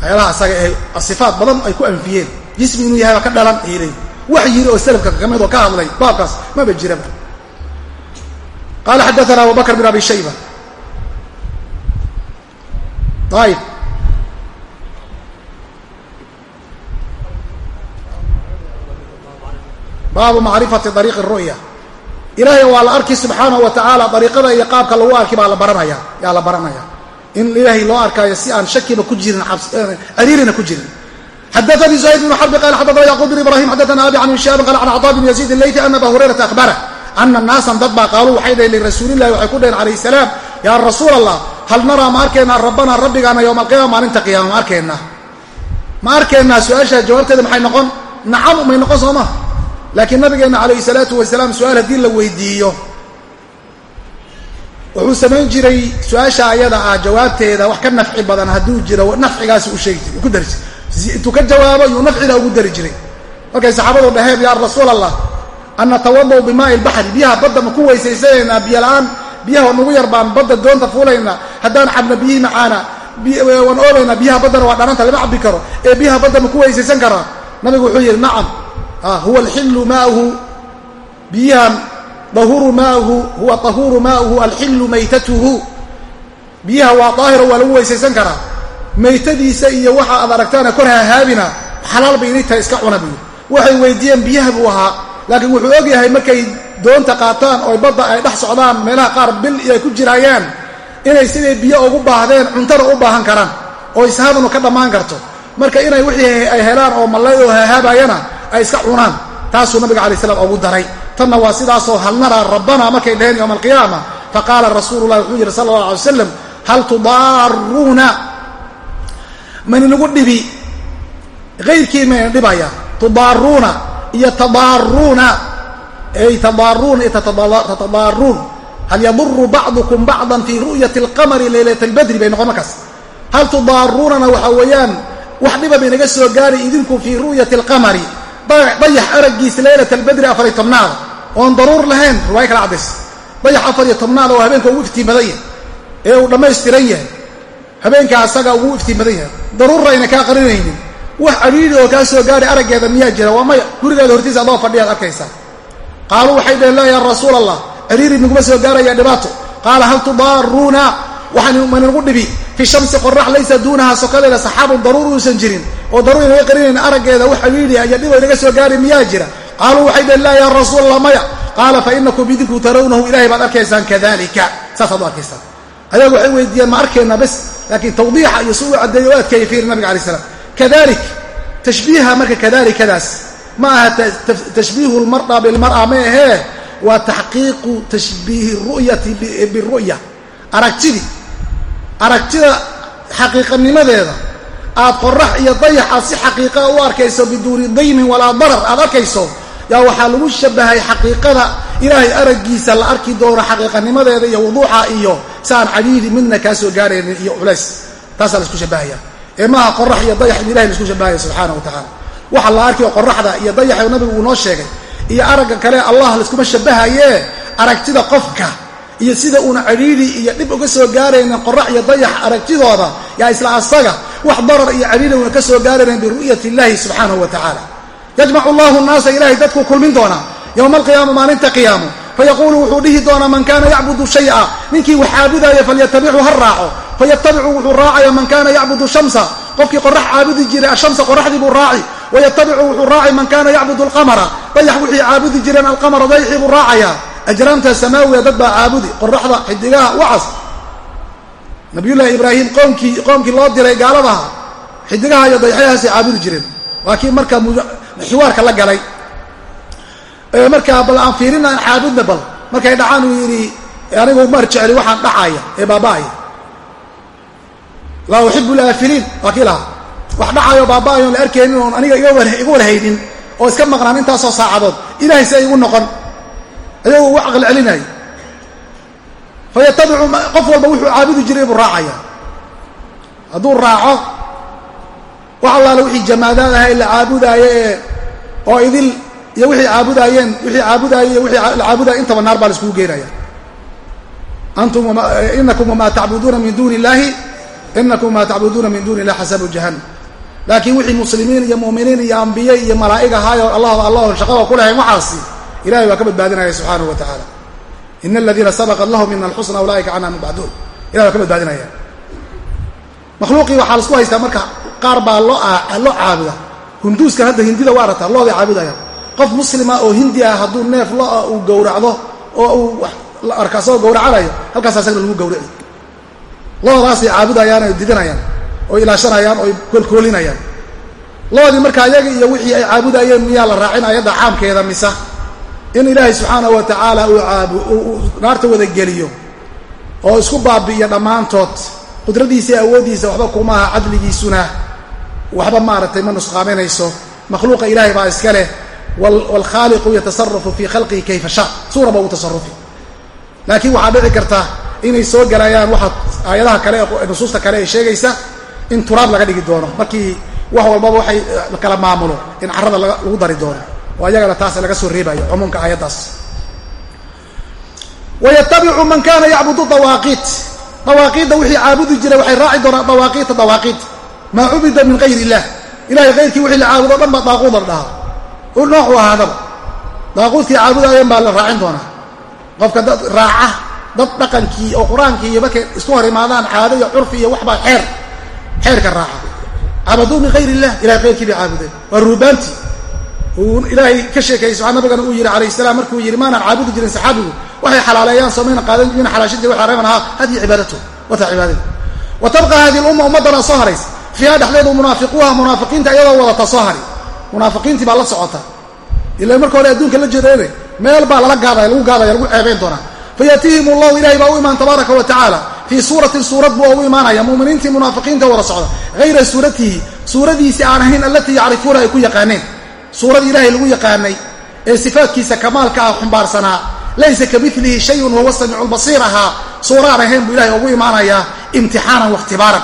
Waxyaalaha asaga ee sifaat badan ay ku anfiyeen. Jismi inuu yahay baa ka dhalan ayay leeyihiin wax yiri oo salafka ka mid oo ka hadlay baabkaas maba jiraba qala xadaana abu bakr bin abi shayba. Ayib baabu macrifati ariiqi ru'ya. Ilaahay waa la arki subxaanahu wa tacaala dariiqada iyo qaabka lagu arki baa la baranaya yaa la baranaya. In ilaahay loo arkaayo si aan shakiba ku jirin cariirina ku jirin. Xadaanii زuhayr bn xarbi qala xadana yacquub bn ibrahim xadana abi can shaabin qala can cطaa bn yaziid ileyti ana aba hurayrata ahbara ana naasan dad baa qaaluu waxay dhaheen lirasuulillahi waxay ku dhaheen calayh salaam yaa rasuul allah hal naraa ma arkaynaa rabbanaa rabbigaana yowma alqiyama maalinta qiyaama ma arkaynaa ma arkaynaa su'aashaa jawaabteeda maxay noqon? Nacam may noqon soo ma laakiin nabigeenna calayhi salaatu wasalaam su'aal haddii la weydiiyo wuxuu samayn jiray su'aasha ayada ah jawaabteeda wax ka nafci badan hadduu jiro nafcigaasi u sheegi jiray ku dari jiray. Intuu ka jawaabo yuu nafciga ugu dari jiray. Markay saxaabadu dhaheen yaa rasuul allah an natawadaw bimaai lbaxri biyaha badda ma ku weysaysanaynaa biyo la'aan biyaha nagu yar baan badda doonta fuulaynaa haddaan cabna biyihii macaana waan oobaynaa biyaha baddana waa dhananta lama cabbi karo ee biyaha badda ma ku weysaysan karaa nabigu wuxuu yidhi nacam huwa alxillu maahu biyahan dahuru maahu huwa tahuuru maauhu alxillu maytatuhu. Biyaha waa daahiro waa lagu weysaysan karaa. Maytadiisa iyo waxa aad aragtaana kor hahaabina xalaal bay inay tahay iska cuna buu waxay weydiiyeen biyaha buu ahaa laakiin wuxuu og yahay markay doonta qaataan oo badda ay dhex socdaan meelaha qaar bil ay ku jiraayaan inay siday biyo ugu baahdeen cuntada u baahan karaan oo ishaadanu ka dhammaan karto. Marka inay wixii ay helaan oo mallay oo hahaabayana ay iska cunaan. Taasuu nabiga alay slam ugu daray. Tanna waa sidaasoo hal naraa rabbana markay dhaheen yowma alqiyaama faqaala rasuulu lah wuxuu yihi sala allah alay wasalam hal tudaaruuna? Maninagu dhibi. Ayrkii mayna dhibaya tudaaruuna iyo tadaaruuna. Ay tadaaruuna iyo tatadaaruun. Hal yaduru bacdukum bacdan fii ru'yati alqamari laylat albadri bay noqon markaas. Hal tudaaruunana waxaa weeyaan wax dhiba bay naga soo gaaray idinku fii ru'yati alqamari dayax araggiisa laylat albadri afariyo tobnaada oon daruur lahayn riwaayo kala caddays dayax afariyo tobnaada oo habeenka ugu iftiin badan yahay ee uu dhammaystiran yahay. Habeenka asaga ugu iftiin badan yahay daruurayna kaa qarinaynin. Wax cadhiidi oo kaa soo gaaray araggeeda miyaa jira? Waa maya gurigeeda hortiisa adoo fadhiyaad arkaysaa. Qaaluu waxay dhaheen la yaa rasuul allah ciriiri naguma soo gaaraya dhibaato. Qaala hal tudaaruuna waxaan dhibi fi shamsi qorax laysa duunaha sokadeeda saxaabun daruur uusan jirin oo daruur inaga qarinayn araggeeda wax cadhiidi iyo dhibo inaga soo gaari miyaa jira qaaluu waxay dhaheen laa yaa rasuul allah maya qaala fa inakum idinku tarawnahu ilahay baad arkaysaan kadalika saasaad u arkaysaan ayagu waxay weydiiyeen ma arkayna bes laakiin tawdiixa iyo si uu caddeeyo o adkeeya fiiri nabiga alay slam kadalik tashbiiha marka kadalikadaas ma aha tashbiihu lmara bilmara ma ahee waa taxqiiqu tashbiihi ru'yati biru'ya aragtidii aragtida xaqiiqanimadeeda. Aad qorax iyo dayax aad si xaqiiqa u arkayso biduuni daymin walaa darar aad arkayso yaa waxaa lagu shabahay xaqiiqada ilaahay araggiisa la arki doono xaqiiqanimadeeda iyo wuduuxa iyo si aan cadiidi midna kaa soo iyo culays. Taasaa la isku shabahaya ee maaha qorax iyo dayax in ilahay la isku shabahaya subxaana wa tacaala. Waxa la arkayo qoraxda iyo dayaxa nabigu uu noo sheegay iyo aragga kale allah laiskuma shabahayee aragtida qofka iyo sida uuna cadhiidi iyo dhib uga soo gaaraynin qorax iyo dayax aragtidooda yaa isla asaga wax darar iyo cadhiidi una ka soo gaaraynin biru'yati illahi subxaanahu wa tacaala. Yajmacu allahu nnaasa ilahay dadkuu kulmin doonaa yowma alqiyaama maalinta qiyaamo fayaquulu wuxuu dhihi doonaa man kaana yacbudu shaya? Ninkii wax caabudaaya falyatabicu ha raaco. Fayatabicu wuxuu raacaya man kaana yacbudu shamsa? Qofkii qorax caabudi jiray ashamsa qoraxdii buu raaci. Wayatabicu wuxuu raacay man kaana yacbudu alqamara? Dayax wixii caabudi jireen alqamara dayaxii buu raacayaa ajraamta samaawiga dad baa caabudi qoraxda xidigaha wacas. Nabiyullaahi ibraahim qoomkii qoomkii loo diray gaaladaha xidigaha iyo dayaxyahaasay caabudi jireen. Waa kii markaa xiwaarka la galay. Markaa bal aan fiirina aan caabudna bal markay dhacaan uu yidhi anigu maar jecli waxaan dhacaya ee baaba'aya. Laa uxibu laafiliin waa kii lahaa. Wax dhacayo baaba'ayo on la arkaynin oon aniga iga warhaynin oo iska maqnaan intaasoo saacadood. Ilahay si ay igu noqon ayagoo ugu caqli celinayo fayatabicu qof walba wuxuu caabudi jiray buu raacaya. Hadduu raaco wax allaale wixii jamaadaad aha la caabudaayo ee oo idil iyo wixii caabudaayeen wixii caabudaayey wixii la caabudaya intaba naar baa la iskugu geenaya antum inakum wamaa tacbuduuna min duuni illaahi inakum wamaa tacbuduuna min duuni illahi xasabu jahannam. Laakiin wixii muslimiin iyo mu'miniin iyo ambiye iyo malaa'ig ahaayo allah allah shaqaba ku lahayn waxaasi ilahay baa ka badbaadinaya subxaanahu wa tacaala ina aladiina sabaqat lahum min alxusna ulaaika canha mubacduun ilahay baa ka badbaadinaya. Makhluuqii waxaa la isku haystaa marka qaar baa loo caabuda. Hunduuskan hadda hindida waa aragtaa looday caabudaya qof muslima oo hindi ah hadduu neef lo'a uu gowracdo oo uu arka asagoo gowracanayo halkaas asagna lagu gowraci loodaasay caabudayaan oy didinayaan oo ilaashanayaan oo kolkoolinayaan. Loodii marka ayaga iyo wixii ay caabudayeen miyaa la raacin ayadda caamkeeda misa in ilaahay subxaanahu wa tacaala uu naarta wada geliyo oo isku baabi'iyo dhammaantood qudradiisa iyo awooddiisa waxba kumaaha cadligiisuna waxba maaragtay ma nusqaaminayso. Makhluuqa ilaahay baa iska leh. Waalkhaaliqu yatasarafu fii khalqihi kayfa sha suuraba uu tasarufi laakiin waxaa dhici karta inay soo galayaan waxa aayadaha kale nusuusta kale ee sheegaysa in turaab laga dhigi doono. Markii wax walbaba waxay kala maamulo in carrada lagu dari doono oo ayagana taas laga soo reebayo cumuumka aayaddaas. Wayatabicu man kana yacbudu dawaaqiit. Dawaaqiidda wixii caabudi jiray waxay raaci doonaan dawaaqiita dawaaqiid. Maa cubida min gayr illah ilahay kayrkii wixii la caabudo dhan baa daaquud la dhahaa. Nooxu ahaadaba daaquudkii caabudaayeen baa la raacin doonaa. Qofka dad raaca dad dhaqankii oo qur'aankii iyo markay isku hor imaadaan caado iyo curfi iyo waxbaa xeer. Xeerka raaca. Cabaduu min hayr illah ilahay kayrkii bay caabudeen. Waa ruubaantii uu ilaahay ka sheekeeyey subaa nabigana uu yidhi calayh salaam markuu yidhi maanaan caabudi jirin saxaabigu waxay xalaaleeyaan somayna qaadan mina xalaashin jiri waxa reeban ahaa hadihi cibaadatu wata cibaadada wa tabqa hadihi lumma ummaddana soo haraysa fiiha dhexdeedu munaafiquuha munaafiqiinta iyadoo wadata soo hari. Munaafiqiintii baa la socota. Ila marka hore adduunka la jeedeene meel baa lala gaadaya lagu gaadaya lagu ceebayn doonaa. Fayaatihim allahu ilahay baa u imaan tabaaraka wa tacaala fii suuratin suurad buu ugu imaanaya muminiintii munaafiqiinta wada socda hayra suuratihi suuradiisii aan ahayn allatii yacrifuuna ay ku yaqaaneen suuradii ilaahay lagu yaqaanay ee sifaadkiisa kamaalka ah xumbaarsanaa laysa ka milihi shayun wahuwa samiicu lbasiir ahaa suuraan ahayn buu ilahay ugu imaanayaa imtixaanan wakhtibaaran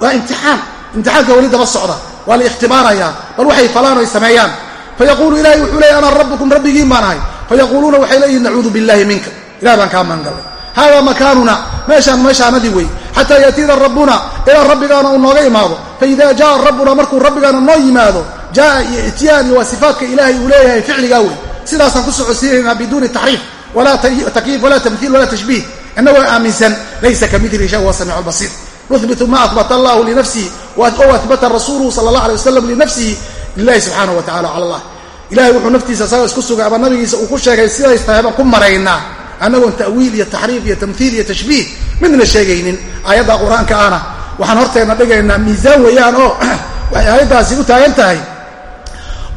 waa imtixaan. Imtixaanka weli daba socda. Waa la ikhtibaarayaa bal waxay falaan oy sameeyaan. Fayaquulu ilahay wuxuu leeyay ana rabbukum rabbigiin baan ahay. Fayaquuluuna waxay leeyihiin nacuudu billahi minka. Ilahay baan kaa maangallay hada makaanuna meeshaan meeshaanadii wey xataa yaatiina rabbuna ilaa rabbigaana uu nooga imaado. Faida jaa rabbuna markuu rabbigaana noo yimaado jaa iyo ityaani waa sifaatka ilaahay uu leeyahay ficligaa wey sidaasaan ku socodsiinaynaa biduuni taxriif walaa takyiif walaa tamhiil walaa tashbiih. Inagoo aaminsan laysa ka milihi shay huwa samiicu lbasiir nuhbitu ma ahbata allahu linafsihi o ahbata rasuuluhu sala allah alay wasalam linafsihi lilahi subxaanahu wa tacala cala allah. Ilahay wuxuu naftiisa isaga isku sugay ama nabigiisa uu ku sheegay sidays tahay baan ku maraynaa annagoon ta'wiil iyo taxriif iyo tamhiil iyo tashbiih. Midna sheegaynin aayadda qur'aanka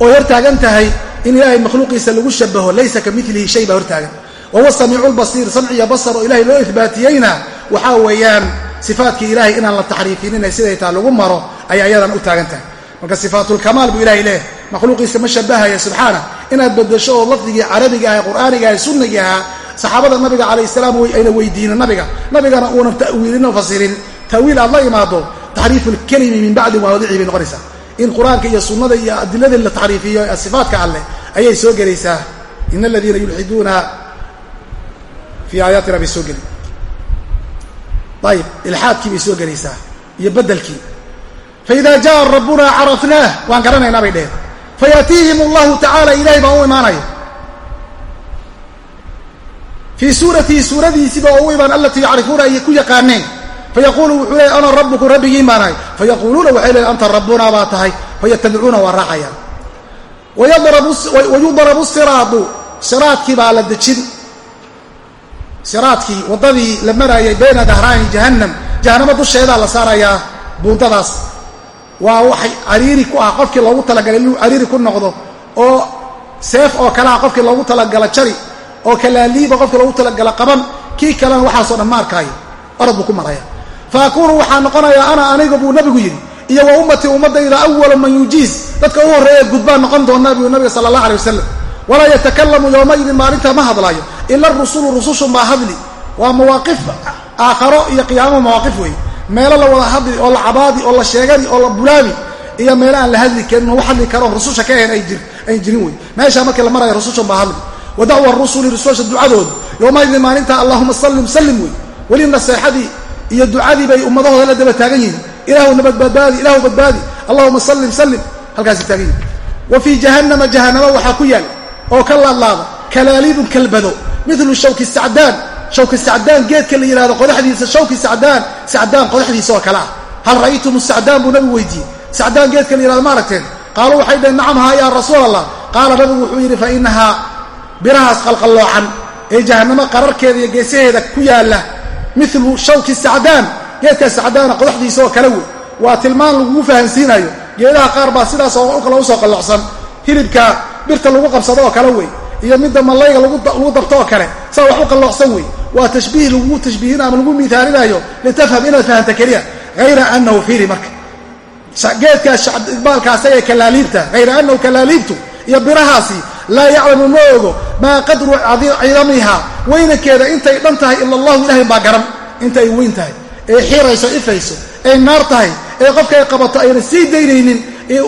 ooy hor taagan tahay in ilaahay makhluuqiisa lagu shabaho laysa ka milihi shay baa hortaagan wahuwa samiicu lbasiir samciya basar oo ilahay loo ihbaatiyeyna waxaa weeyaan sifaatkii ilahay inaan la taxriifinina siday taa lagu maro ayay ayadan u taagan tahay. Marka sifaatulkamaal buu ilahay leeyahy makhluuqiisa ma shabahaya subxaana inaad bedesho oo lafdigii carabiga ah qur'aaniga ah sunnigii ahaa saxaabada nabiga calayh salaam ayna weydiinin nabiga. Nabigana uunan ta'wiilin fasirin. Ta'wiil aad la imaado taxriifu lkelimi min bacdi mawaadicii bay noqonaysaa in qur'aanka iyo sunnada iyo adiladii la taxriifiyo sifaatka alleh ayay soo gelaysaa. In aladiina yulxiduuna fii aayaatina bay soo geli ayib ilxaadkii bay soo gelaysaa iyo bedelkii faida jaa rabbuna carafnaah waan garanaynaa bay dheheen fayaatiihim allahu tacaala ilahay baa u imaanaya fii suuratihi suuradiisiiba oo u imaan allatii yacrifuuna ay ku yaqaaneen fayaquulu wuxuu leeyay ana rabbukum rabbigiin baan ahay fayaquuluuna waxay leeyn anta rabbuna baa tahay fayatabicuuna waa raacayaan wayudrabu siraadu siraadkii baa la dejin siraadkii waddadii la maraayay bayna dahraani jahannam jahannamo dusheedaa la saarayaa buundadaas waa waxay cariiri ku ah qofkii loogu talagalay inuu cariiri ku noqdo oo seef oo kale ah qofkii loogu talagala jari oo kalaaliiba qofkii loogu talagala qaban kii kalena waxaasoo dhan ma arkaayo orad buu ku maraya fa akuunu waxaa noqonayaa ana aniga buu nabigu yidhi iyo wa ummatii ummaddayda awala man yujiiz dadka u horreeya gudbaan noqon doonaa buu nabiga sala allah alay wasalam walaa yatakalamu yowmaidin maalinta ma hadlaayo ila rusulu rusushun baa hadli waa mawaaqif aakharo iyo qiyaamo mawaaqif weeye meelo la wada hadli oo la cabaadi oo la sheegani oo la bulaami iyo meelo aan la hadli karin wax hadli karo rususha ka ahayn ayn jirin wey meeshaa markii la maraya rusushan baa hadli wa dacwa rusuli rususha ducadooda yowmaidin maalinta allahuma sallim sallim wey weli naseexadii iyo ducadii bay ummadahooda la daba taagan yihiin. Ilahuna badbaadi ilahu badbaadi. Allahuma sallim sallim. Halkaasi taagan yihiin wa fii jahannama jahanama waxaa ku yaal oo ka laadlaada kalaalidun kalbado. Milu shawki sacdaan. Shawki sacdaan geedka la yihahdo qodaxdiisa shawki sacdaan. Sacdaan qodaxdiisa oo kale ah. Hal ra'aytum sacdaan buu nabigu weydiiyey. Sacdaan geedka la yihahdo ma aragteen qaaluu waxay dhaheen nacam haa yaa rasuul allah qaala nabigu wuxuu yidhi fa inahaa birahaas qalqalloocan ee jahannamo qararkeeda iyo geesaheeda ku yaalla milu shawki sacdaan geedkaa sacdaana qodaxdiisa oo kale wey. Waa tilmaan lagugu fahansiinayo. Geedaha qaar baa sidaas oo kale u soo qallocsan hilibka birta lagu qabsado oo kale wey iyo midda mallayga lagu dabto oo kale saa wax u qalloocsan wey. Waa tashbiih lagugu tashbiihina ama lagu miaalinayo litafham inaad fahamta keliya hayra anahu fiiri marka. Geedkaas baalkaas ee kalaaliibta hayra anahu kalaaliibtu iyo birahaasi laa yaclamu ma ogo maa qadru cidamiha weynankeeda intay dhan tahay ila allahu ilahay baa garan. Inta ay weyn tahay. Ee xirayso ifayso ee naar tahay ee qofka ay qabato ayna sii daynaynin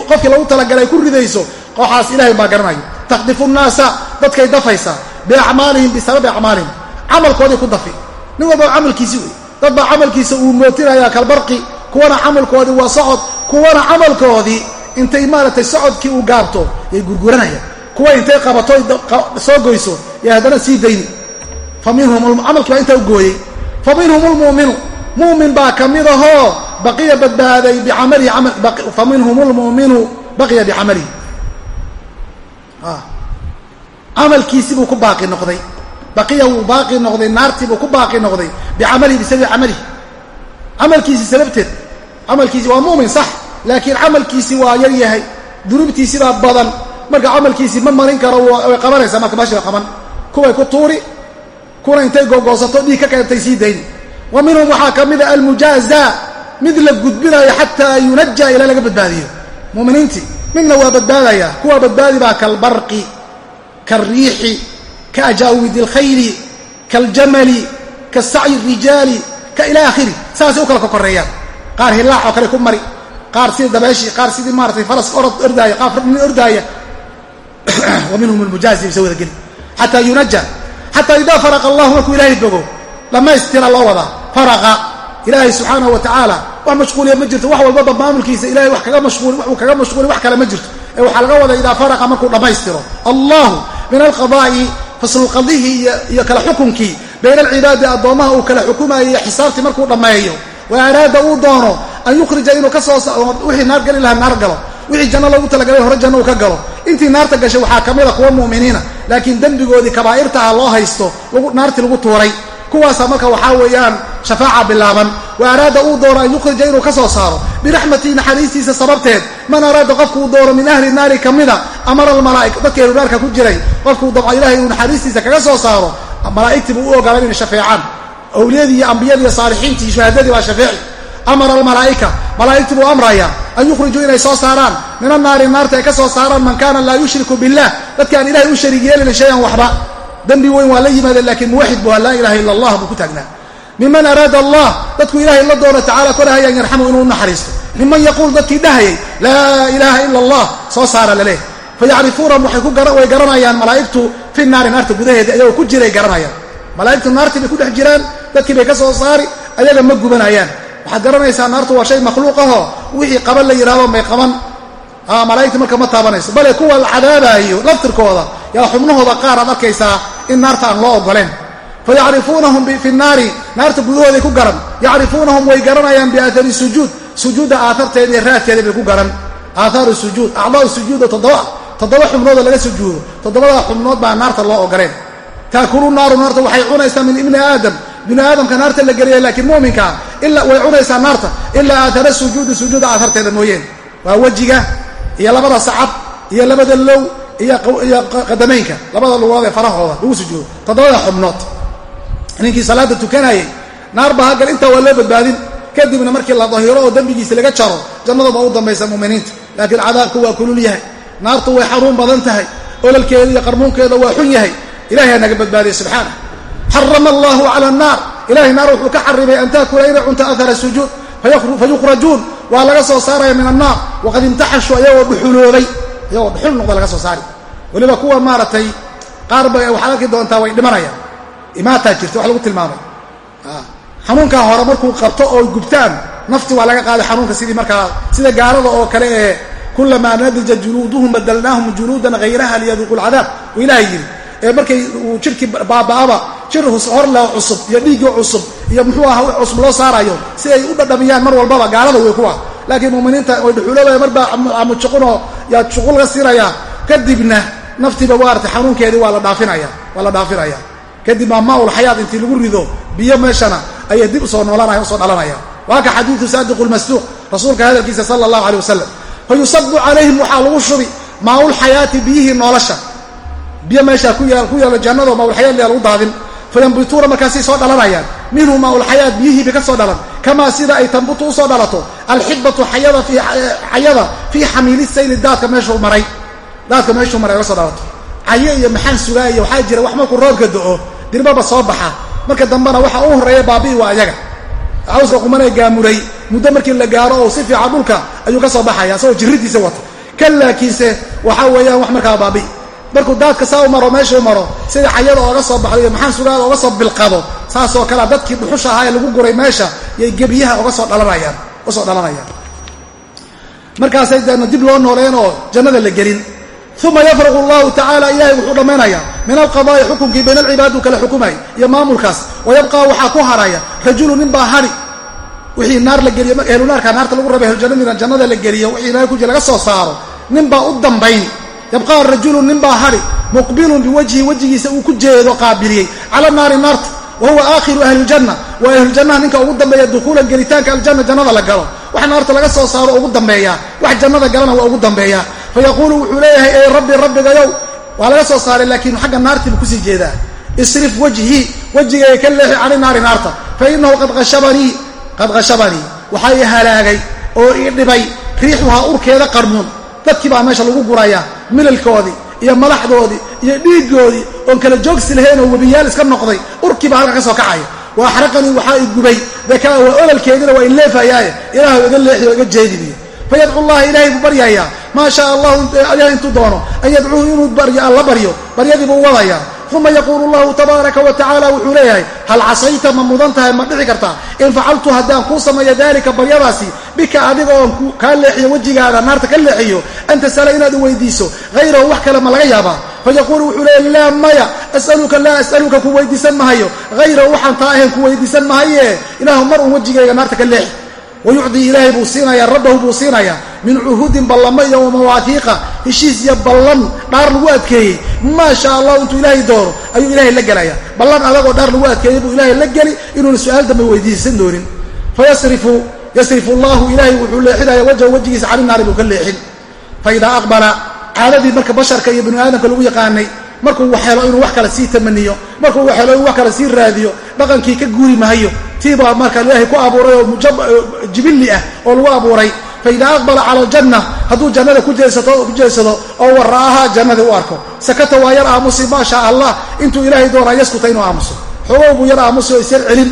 qofkii lagu talagalay ku ridayso kooxaas ilahay baa garanaya taqdifu nnaasa dadkay dafaysaa biacmaalihim bisababi acmaalihim. Camalkoodii ku dafi. Nin walba camalkiisi wey. Dad baa camalkiisa uu mootinaya kalbarqi kuwana camalkoodii waa socod kuwana camalkoodii intay maaragtay socodkii uu gaabto yay gurguranayaan kuwa intay qabato soo goyso yay haddana sii dayni baa intaa u gooyey. Fa minhum lmu'minu mu'min baa ka mid ahoo baqiya badbaaday bicamalihi fa minhum lmu'minu baqiya bicamalihi camalkiisii buu ku baaqi noqday. Baqiya wuu baaqi noqday naartii buu ku baaqi noqday bicamalihi bisababi camalihi camalkiisii sababteed camalkiisi waa mu'min sax laakiin camalkiisii waa yar yahay dunuubtiisibaa badan marka camalkiisii ma marin karo way qabanaysaa marka baashiga qaban. Kuway ku tuuri kuna intay gogoosato dhiig ka keentay sii dayni wa minhum waxaa ka mida almujaaza mid la gudbinayo xataa yunaja ilaa laga badbaadiyo. Muminiintii midna waa badbaadaya. Kuwa badbaadi baa kalbarqi kaalriixi kaajaawidi alkhayli kaaljamali kasacyi rijaali ka ila akhiri saasay u kala kokoreeyaan. Qaar hilaax oo kale ku mari. Qaar sidii dabeeshii qaar sidii maaratay faraska orod ordaaya qaar nin ordaaya minhum almujaazi bisa wada geli xataa yunaja xataa idaa faraqa allahu markuu ilaahay bogo dhammaystira loo wadaa faraqa ilaahay subxaanahu wa tacaala wax mashquuliya ma jirto wax walbaba maamulkiisa ilahay wax kaga mashquuli waxuu kaga mashquuli wax kale ma jirto. Ee waxaa laga wadaa idaa faraqa markuu dhammaystiro allahu min alqadaa'i faslulqadihii iyo kala xukunkii bayna alcibaadi addoommaha uu kala xukumayo iyo xisaabtii markuu dhammeeyo wa araada uu doono an yukhrija inuu ka soo wixii wixii janno loogu talagalay hore janno uu ka galo. Intii naarta gashay waxaa ka mid a kuwa mu'miniina laakiin dembigoodii kabaa'irtaha loo haysto naartii lagu tuuray. Kuwaasa marka waxaa weeyaan shafaaca bilaaban. Wa araada uu doono an yukhrija inuu ka soo saaro. Biraxmatihi naxariistiisa sababteed man araada qofkuu doono min ahli naari ka mida amara almalaa'ika dadka ehlunaarka ku jiray. Qofkuu dabco ilahay inuu naxariistiisa kaga soo saaro malaa'igtii buu u ogolay inay shafeecaan. Awliyadii iyo ambiyadii iyo saalixiintii iyo shuhadadii baa shafeeci amara almalaa'ika malaa'igtii buu amraya an yukhrijuu inay soo saaraan min annaari naarta ay ka soo saaraan man kaana laa yushriku billah dadki aan ilahay u shariig yeelina shayan waxba dembi weyn waa la yimaadeen lakiin muwaxid bu laa ilaha ila allah buu ku taagnaa miman araada allah dadku ilahay la doono tacala korahaya an yarxamu inuu naxariisto miman yaquul dadkii dhahayay laa ilaha ila allah soo saara laleh fayacrifuunahum way garanayaan malaa'igtu fi naari naarta gudaheeda ayagoo ku jiray garanayaan malaa'igtu naartii bay ku dhex jiraan dadkii bay ka soo saari ayaga ma gubanayaan waxaad garanaysaa naartu waa shay makhluuqaho wixii qaban la yidhahdo may qaban. Malaa'igta marka ma taabanayso. Bale kuwa la cadaabaayo laftirkooda yaa xubnahooda qaar aad arkaysaa in naarta aan loo ogoleen fayacrifuunahum fi naari naarta gudahooday ku garan. Yacrifuunahum way garanayaan biaahari sujuud. Sujuudda aaharteeda raadkeeda bay ku garan. Aahaaru sujuud acdaau sujuuda toddoba. Toddoba xubnoodoo laga sujuudo. Toddobada xubnood baa naarta loo ogoleen taakulu naaru naarta waxay cunaysaa min ibni aadam bini aadamka naarta la geliya laakiin muminkaa way cunaysaa naarta ilaa aahara sujuudi sujuuda aaharteeda mooyeen. Waa wejiga iyo labada sacab iyo labada low iyo qadamaynka. Labada lugood ee farahooda lagu sujuudo. Toddobada xubnood. Ninkii salaada tukanayay naar ba hagal intaa waa loo badbaadin. Kadibna markii la dahiro oo dembigiisa laga jaro jannadaba u dambaysa muminiinta laakiin cadaabku waa kulul yahay. Naartu way xanuun badan tahay. Ololkeeda iyo qarmuunkeeda waa xun yahay. Ilahay aa naga badbaadiyay subxaana xarama allahu cala annaar ilahay naar wuxuu ka xarimay an taakula inay cunto ahara sujuud fayukhrajuun waa laga soo saaraya min annaar waqad imtaxashu ayagoo dhuxuloobay iyagoo dhuxul noqda laga soo saari weliba kuwa maaragtay qaar ba waxaad arki doontaa way dhimanayaan imaataa jirta wax lagu tilmaamay xanuunkaa hore markuu qabto oo gubtaan nafti waa laga qaaday xanuunka sidii markaa sida gaalada oo kale ee kulamaa nadija juluuduhum badalnaahum juluudan hayraha ee markay uu jirkii baaba'aba jir horleh cusub iyo dhiiggii cusub iyo muxuu aha cusub loo saarayo si ay u dhadhamiyaan mar walbaba gaalada wey kuwa laakiin muminiinta way dhuxuloobaya marbaa amujuqunoo yaa juqul laga siinayaa kadibna naftiiba waarata xanuunkeedii waa la dhaafinaya waa la dhaafinaya kadib maa maaul xayaad intii lagu rido biyo meeshana ayay dib u soo noolanaya u soo dhalanaya waa ka xadiidu saadiqu lmasduuq rasuulka hadalkiisa sala allahu aleyh wasalam fa yusabu calayhim waxaa lagu shubi maaulxayaati biyihii noolasha biyo meeshaa ku yaalla jannado maaulxayaat lagu daadin. Fayambituuna markaasay soo dhalanayaan. Minhu maaulxayaat biyihiiba ka soo dhalan. Kamaa sida ay tambutu u soo dhalato? Alxibatu xayada fii xamiili sayli daadka meeshuu maray. Daadka meeshuu maray oga soo dhalato. Cayo iyo maxaan sugaa waxaa jira wax markuu roobka do-o dirbaba soo baxa. Marka dambena waxa u horreeya baabi'i waa ayaga. Cawska qumanee gaamuray. Muddo markii la gaaro oo si fiican dhulka ayuu ka soo baxaya asagoo jirridiisa wata. Kan laakiinse waxaa weeyaan wax markaa baabi'i markuu daadka saa u maro meeshuu maro sida cayada ooga soo baxdo iyo maxaan sugaada oga soo bilqado saasoo kalea dadkii dhuxusha ahaa ee lagu guray meesha yay gebiyaha oga soo dhalanayaan uga soo dhalanayaan. Markaasay deena dib loo nooleen oo jannada la gelin. Uma yafraqu allahu tacaala ilaahay wuxuu dhammaynayaa min alqadaa'i xukunkii bayna alcibaad uu kala xukumay iyo maamulkaas wayabqaa waxaa ku haraya rajulu nin baa hari wixii naar la geliyo ehlunaarka naarta lagu raba ehlujannadina jannada la geliyo wixii naar ku jira laga soo saaro nin baa u dambayn yabqaa rajulu nin baa hari muqbilun biwajhi wejigiisa uu ku jeedo qaabiliyey cala naari naarta wa huwa aakhiru ahliiljanna waa ahlujannaha ninka ugu dambeeya dukuulan gelitaanka aljanna jannada la galo wax naarta laga soo saaro ugu dambeeya wax jannada galana waa ugu dambeeya fayaquulu wuxuu leeyahay ey rabbi rabbigayow waa laga soo saaray laakiin xagga naartiibu ku sii jeedaa isrif wajhii wejigayga ka leexi cani naari naarta fa qad ashabanii qad khashabanii waxaa ii halaagay oo ii dhibay riixuhaa urkeeda qarmuun dadkii baa meesha lagu guraya milalkoodii iyo madaxdoodii iyo dhiiggoodii oon kala joogsi lahayn oo webiyaal iska noqday urkii baa halka ka soo kacaya. Wa axraqanii waxaa i gubay dakaa waa ololkeediina waa in leefayaaye ilaahu iga leexi oo iga jeedibiyo fayadcu llaha ilaahay buu baryayaa. Maa shaa allahu ilahay intuu doono an yadcuuhu inuu alla baryo baryadii buu wadayaa uma yaquulu llahu tabaaraka wa tacala wuxuu leeyahay hal casayta ma mudan tahay ma dhici kartaa in facaltu haddaan kuu sameeyo daalika baryadaasi bika adiga oon kaa leexiyo wejigaada naarta ka leexiyo an tasala inaad weydiiso hayrahu wax kale ma laga yaabaa fayaquulu wuxuu leeyahy laa maya asaluka laa as'aluka ku weydiisan mahayo hayrahu waxaan taa ahayn ku weydiisan mahaye ilaahu mar uun wejigayga naarta ka leexi wayucdii ilaahay buu siinayaa rabbahu buu siinayaa min cuhudin ballamo iyo wamawaafiiqa heshiis iyo ballan dhaar lagu adkeeyey maa sha allahu intuu ilaahay doono ayuu ilaahay la gelaya ballan adagoo dhaar lagu adkeeyey buu ilaahay la geli inuuna su'aal dambe weydiisan doonin fayasrifu yasrifu allahu ilaahay wuxuu leexinaya wajha wejigiisa cani naari buu ka leexin faidaa aqbala caadadii marka basharka iyo binu aadamka lagu yaqaanay markuu wax helo inuu wax kale sii tamaniyo markuu wax helo inuu wax kale sii raadiyo dhaqankii ka guuri mahayo tii baa marka ilaahay ku abuuray oo jibilli ah oo lagu abuuray. Faidaa aqbala cala aljanna hadduu jannada ku jeedsado oo wara'aha jannadii u arko. Sakata waa yar aamusi maa shaa allah intuu ilaahay doonaa yaskuta inuu aamuso. Xogow buu yar aamusi oo isyar celin.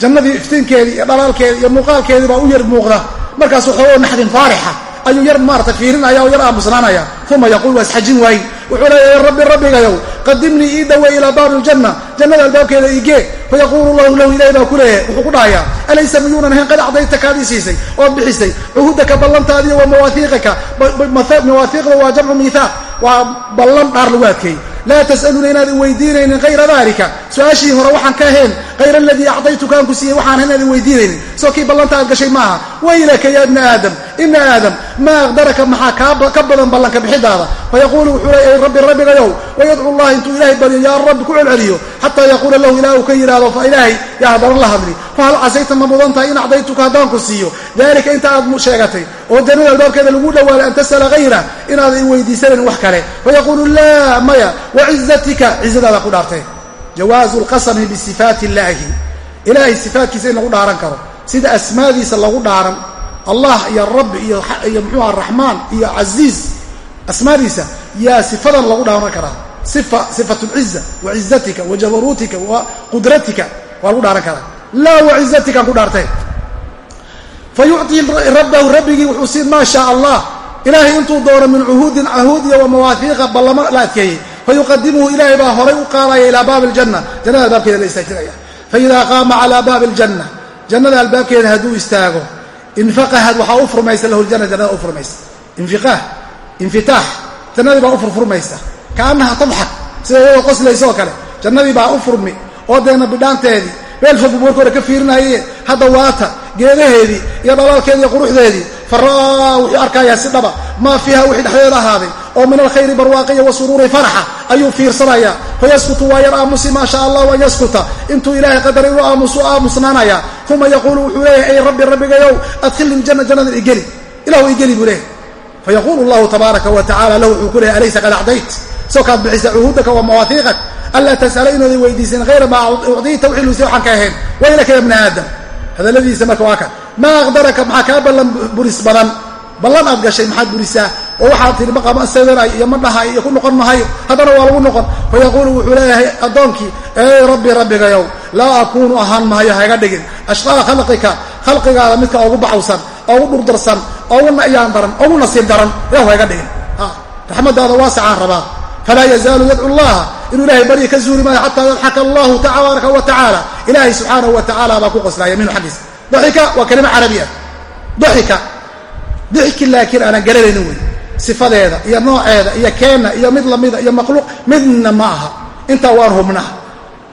Jannadii iftiinkeedii iyo dhalaalkeedii iyo muuqaalkeedii baa u yar muuqda. Markaasuu xogow naxdin faarixa ayuu yar maarata fiirinaya oo yar aamusnaanaya. Uma yaquul waa isxajin waayin wuxuu leeyahay rabbi rabbigayow qadimnii ii dhowey ilaa baabi ljanna jannada albaabkeeda igee fayaquulu lahu lahu ilahay baa ku leeyahay. Wuxuu ku dhahayaa alaysa miyuunan ahayn? Qad acdayta kaadii siisay ood bixisay. Cuhudaka ballantaadiiyo wa mawaahiiqaka mawaahiiqda waa jamcu miihaaq waa ballan dhaar lagu adkeeyey laa tas'aluuna inaad i weydiinaynin hayra dalika su'aashii hore waxaan ka ahayn hayra aladii acdaytuka aan ku siiyey waxaan inaad i weydiinaynin. Soo kii ballanta aad gashay maaha waylaka ya ibna aadam ibna aadam maa aqdaraka maxaa ka badan ballanka bixidaada fayaquulu wuxuu leeyahay rabbi rabbigayow wayadcu llaha intuu ilaahay baryo yaa rabbi ku celceliyo xataa yaquula lahu ilah uu ka yidhaahdo fa ilaahay yaa haddana la hadli. Fahal casayta ma mudan tahay in acdaytuka haddaan ku siiyo? Dalika inta aad sheegatay oo jannada albaabkeeda lagu dhowaaday an tasala hayra inaada i weydiisanayn wax kale. Fayaquulu laa maya wacizatika cizadaada ku dhaartee jawaazu lqasami bisifaati illaahi ilaahay sifaatkiisa in lagu dhaaran karo sida asmaadiisa lagu dhaaran allah iyo rabbi iyo muxuuha raxmaan iyo casiiz asmaadiisa yaa sifadan lagu dhaaran karaa sifat lciza wa cizatika wa jabaruutika wa qudratika waa lagu dhaaran karaa laa wacizatikaan ku dhaartee fa yucطii rabbahu rabbigii wuxuu siin maa shaa allah ilaahay intuu doono min cuhuudin cahuud iyo wa mawaafiiqa ballamo la adkeeyey fayuqadimuhu ilaahay baa horay u qaadaya ilaa baabi aljanna jannada albaabkeeda la istaajinaya faidaa qaama calaa baabi aljanna jannada albaabkeeda hadduu istaago infaqahad waxaa u furmaysa lahu ljana jannada u furmaysa infiqaah infitaax jannadii baa u furfurmaysa kaannaha tadxak sida iyadoo qoslaysa oo kale jannadii baa u furmi oo deena bidhaanteedii marka hore ka fiirinaye hadda waata geedaheedii iyo dhalaalkeedii iyo quruxdeedii fara'aa wuxuu arkayaa si dhaba maa fiiha wixii dhexdeeda ahaaday oo min alkhayri barwaaqiya wa suruuri farxa ayuu fiirsanayaa. Fayaskutu waa yar aamusi maa sha allah an yaskuta. Intuu ilaahay qadaray inuu aamusu aamusnaanaya uma yaquulu wuxuu leeyahay ay rabbi rabbigayow adkhilni ljana jannadan igeli ilahu igeli buu leeyahy fayaquulu llahu tabaaraka wa tacala lahu wuxuu ku leeyahy alaysa qad acdayt? Soo kaad bixisa cuhuudaka wa mawaahiiqak anlaa tas'ala inooday weydiisan hayra maa ucdiyta wixii luusay waxaan ka ahayn. Waylaka ya bna aadam. Hadalladiisa marka waa kan maa aqdaraka maxaa kaa ballan buris badan? Ballan aad gashay maxaad burisaa oo waxaad tihi maqamaseedanay iyo ma dhahay iyo ku noqon mahayo haddana waa lagu noqon. Fayaquulu wuxuu leeyahay addoonkii ey rabbi rabbigayow laa akuunu ahaan mahayo hayga dhigin. Ashqaa khalqika khalqigaada midka ugu baxawsan ugu dhurdarsan ugu nayaan daran ugu nasiib daran ilahu hayga dhigin. Raxmadaada waasacaan rabaa. Falaa yazaalu yadcu llaha inuu ilahay baryi ka zuuli maayo xataa yadxaka allahu tabaaraka wa tacaala. Ilaahay subxaanahu wa tacala baa ku qoslaaya minhu xaggiisa. Daxika waa kalima carabiya. Daxika dixki laakiin aanan garanaynin wey sifadeeda iyo nooceeda iyo keenna iyo mid lamida iyo makhluuq midna ma aha. Intaa waan hubnaa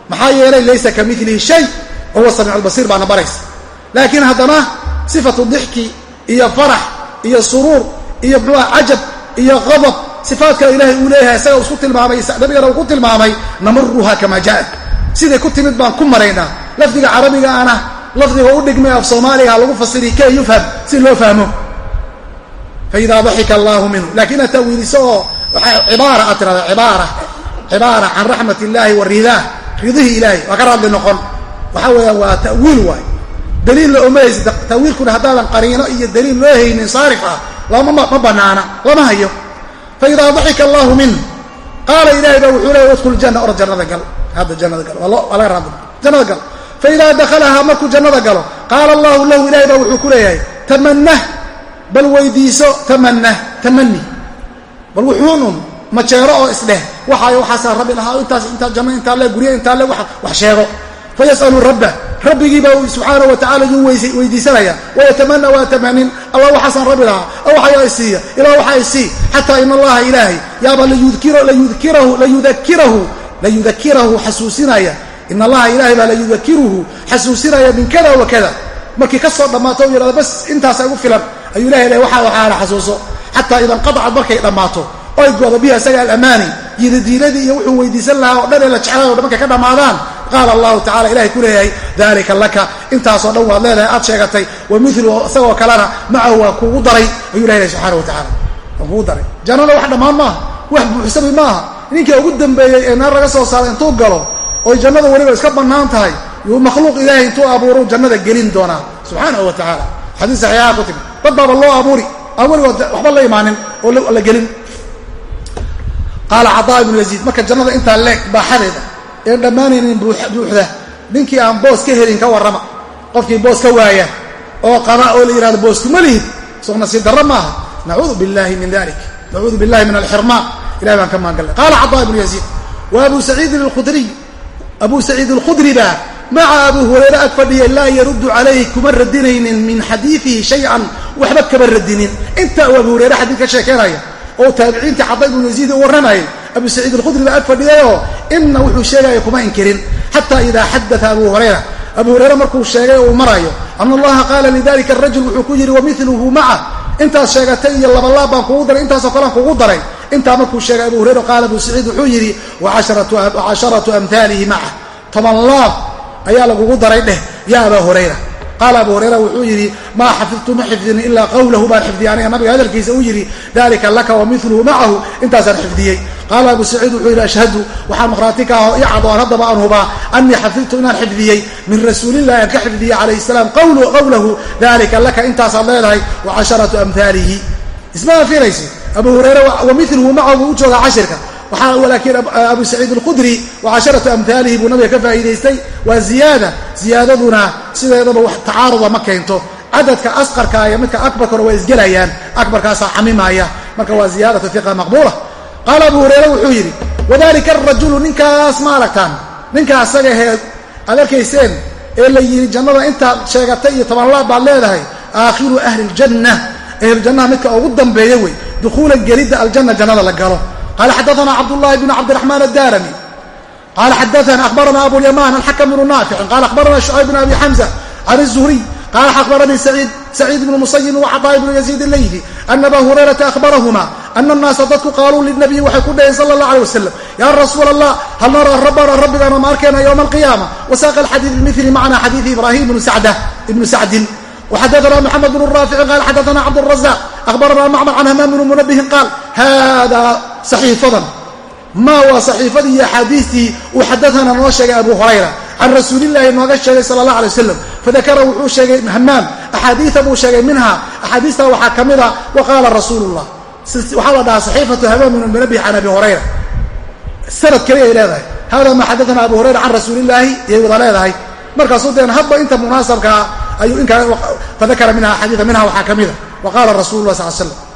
maxaa yeelay laysa ka milihi shay wa huwa samiic lbasiir baana baraysa. Laakiin haddana sifatu dixki iyo farax iyo suruur iyo muxuuha cajab iyo qadab sifaadka ilaahay uu leeyahay isaga isku tilmaamay nabigana uu ku tilmaamay namaruha kamaa jaat siday ku timid baan ku maraynaa lafdiga carabiga ana lafdiga u dhigmay af soomaaliga lagu fasiri kee yufham si loo fahmo faida daxika allahu minhu laakiin inaad tawiiliso oo cibaara aad tirahda cibaara cibaara can raxmat illahi wa ridaah ridihii ilaahay waa ka raadli noqon waxa weeyaan waa ta'wiil waay daliil la omayaysa tawiilkuna haddaadan qariino iyo daliil loo haynin saarif ah lama ma banaana lama hayo faida daxika allahu minh qaala ilahay baa wuxuu leey udkul janna orod jannada gal hadda jannada gal waa laga raadli jannada gal faida dakalahaa markuu jannada galo bal weydiiso tamanah tamani bal wuxuunun majeero oo isdheh waxaayo waxaasaa rabbi lahaa intaas intaa janno intaa le gurya intaa le wax sheego. Fayas'alu rabba. Rabbigii baa subxaana wa tacala yuu weydiisanaya. Wayatamana waa tamanin allah waxaasaan rabbi lahaa. Waxayaa isiiya. Ilah waxaa isii xataa in allaha ilaahay. Yaaba layudakirahu xasuusinaya. In allaha ilahay baa layudakiruhu xasuusinaya min kada wa kada. Markii ka soo dhammaato u yidhahdo bas intaasa filan ayuu ilahay leh waxaa waxaana xasuuso. Xataa ida inqadacad markay dhammaato oy goodo bihi isaga alamaani diidadiiladii iyo wuxuu weydiisan lahaa oo dhan ee la jeclay o dhan markay ka dhammaadaan. Qaala allahu tacala ilahay ku leeyahay dalika laka intaasoo dhan waad leedahay aad sheegatay wa milu isagoo kalena macahu waa kuugu daray. Ayuu ilahay leh subxana wa tacala waa kuugu daray. Jannada wax dhammaan maaha wax buuxsami maaha. Ninkii ugu dambeeyey ee naar laga soo saaray intuu galo oy jannada weliba iska bannaan tahay yuu makhluuq ilaahay intuu abuuru jannada gelin doonaa. Subxaanahu wa tacaala. Xadiis saxiixaha ku timi dad baaba loo abuuri. Aan weligood waxba la imaanin oo la gelin. Qaala cadaa ibnu yaziid marka jannada intaa leeg baaxadeeda een dhammaanaynin buuxda. Ninkii aan boos ka helin ka warrama. Qofkii boos ka waaya. Oo qaba oo la yihahdo booskuma lihid. Soo nasiib darro maaha. Nacuudu billahi min dalik nacuudu billahi min alxirmaan. Ilahay baan ka maangallay qaala cadaa ibnu yaziid wa abu saciidin abu saciid alkhudri baa maca abu hurayre ag fadhiya laa yaruddu calayhi kuma radinaynin min xadiidihi shay-an waxba kama radinin. Inta uu abu hurayre xadiid ka sheekeynaya. Oo taabiciintii cada ibnu yaziid u warramayay abu saciid alkhudri baa ag fadhiyayoo ina wuxuu sheegaya kuma inkirin. Xataa idaa xadaa abu hurayra. Abu hurayre markuu sheegay oo uu marayo ana allaha qaala lidalika arajul wuxuu ku yidhi wamiluhu maca. Intaas sheegatay iyo labalaab baan kugu daray intaasoo kalean kugu daray. Intaa markuu sheegay abu hurayra qaala abu saciid wuxuu yidhi wacasharatu amhaalihi maca. Toban laab ayaa lagugu daray dheh ya abaa hurayra qaala abu hurayra wuxuu yidhi maa xafidtu ma xifdin ilaa qawlahu baan xifdiyay aniga nabiga hadalkiisa uu yidhi dalika laka wa miluhu macahu intaasaan xifdiyey qaala abu saciid wuxuu yidhi ashhadu waxaa maqhraati ka aho icado aan haddaba aan hubaa anii xafidtu inaan xifdiyey min rasuulillahi aan ka xifdiyey calayh salaam qawlahu dalika laka intaasaad leedahay wa casharatu amhaalihi isma afinayso abu hurayre wa miluhu macahu u joogaa cashirka waxaa laakiin abu saciid alkhudri wa casharatu amhaalihi buu nabiga ka faa'iidaystay. Waa ziyaada ziyaadaduna sideedaba wax tacaaruda ma keento. Cadadka asqarka iyo midka akbarkana waa isgelayaan. Akbarkaasaa xamimaaya. Marka waa ziyaadatu iqa maqbuula. Qaala abu hureyre wuxuu yidhi wadalika arajulu ninkaas ma aragtaan. Ninka asaga ahee aad arkayseen ee la yidhi jannada intaad sheegatay iyo tobanlaab baad leedahay aakhiru ahli ljanna ahluljannaha midka ugu dambeeya wey dukhuulan gelidda aljanna jannada la galo qaala xadaana cabdullahi bnu cabdiraxmaan addarami qala xadaana akhbarana abulyaman alxakam bnu naaficin qala akhbarana shucayb bn abi xamza can الzuhriy qala akhbaranii saciid bnu musayib wcaطaa bnu yaziid اleydi ana aba hurayrata akhbarahuma ana الnaasa dadku qaaluu linabiyi waxay ku dhaheen sala اllah alيه wasalam ya rasuul allah hal naraa rabbana rabbigaana ma arkayna ywma alqiyaama wasaaqa alxadiid bimili macna xadiidi ibrahim ibnu sacdin وxadثna mحamed بن rاafici qal xadثna cabdالرaزاq akhbarana macmر can hamaam bn muنabihin qaal hada saxiifadan. Maa waa saxiifadii iyo axaadiistii uu xadaana noo sheegay abu hurayra. Can rasuulilaahi nooga sheegay sala allah alay wasalam fadakara wuxuu sheegay hamaam axaadiia buu sheegay minha. Axaadiistaa waxaa ka mida wa qaala rasuulullah. Waxaa la dhahaa saxiifatu hamaam min manabi can abi hurayra. Sanad keliya ay leedahay. Hada maa xadaana abu hurayra can rasuulilaahi iyay wada leedahay. Markaasuu deen hadba inta munaasabkaa ah ayuu inkaa fadakara minha axaadiia minha waxaa ka mida wa sal slam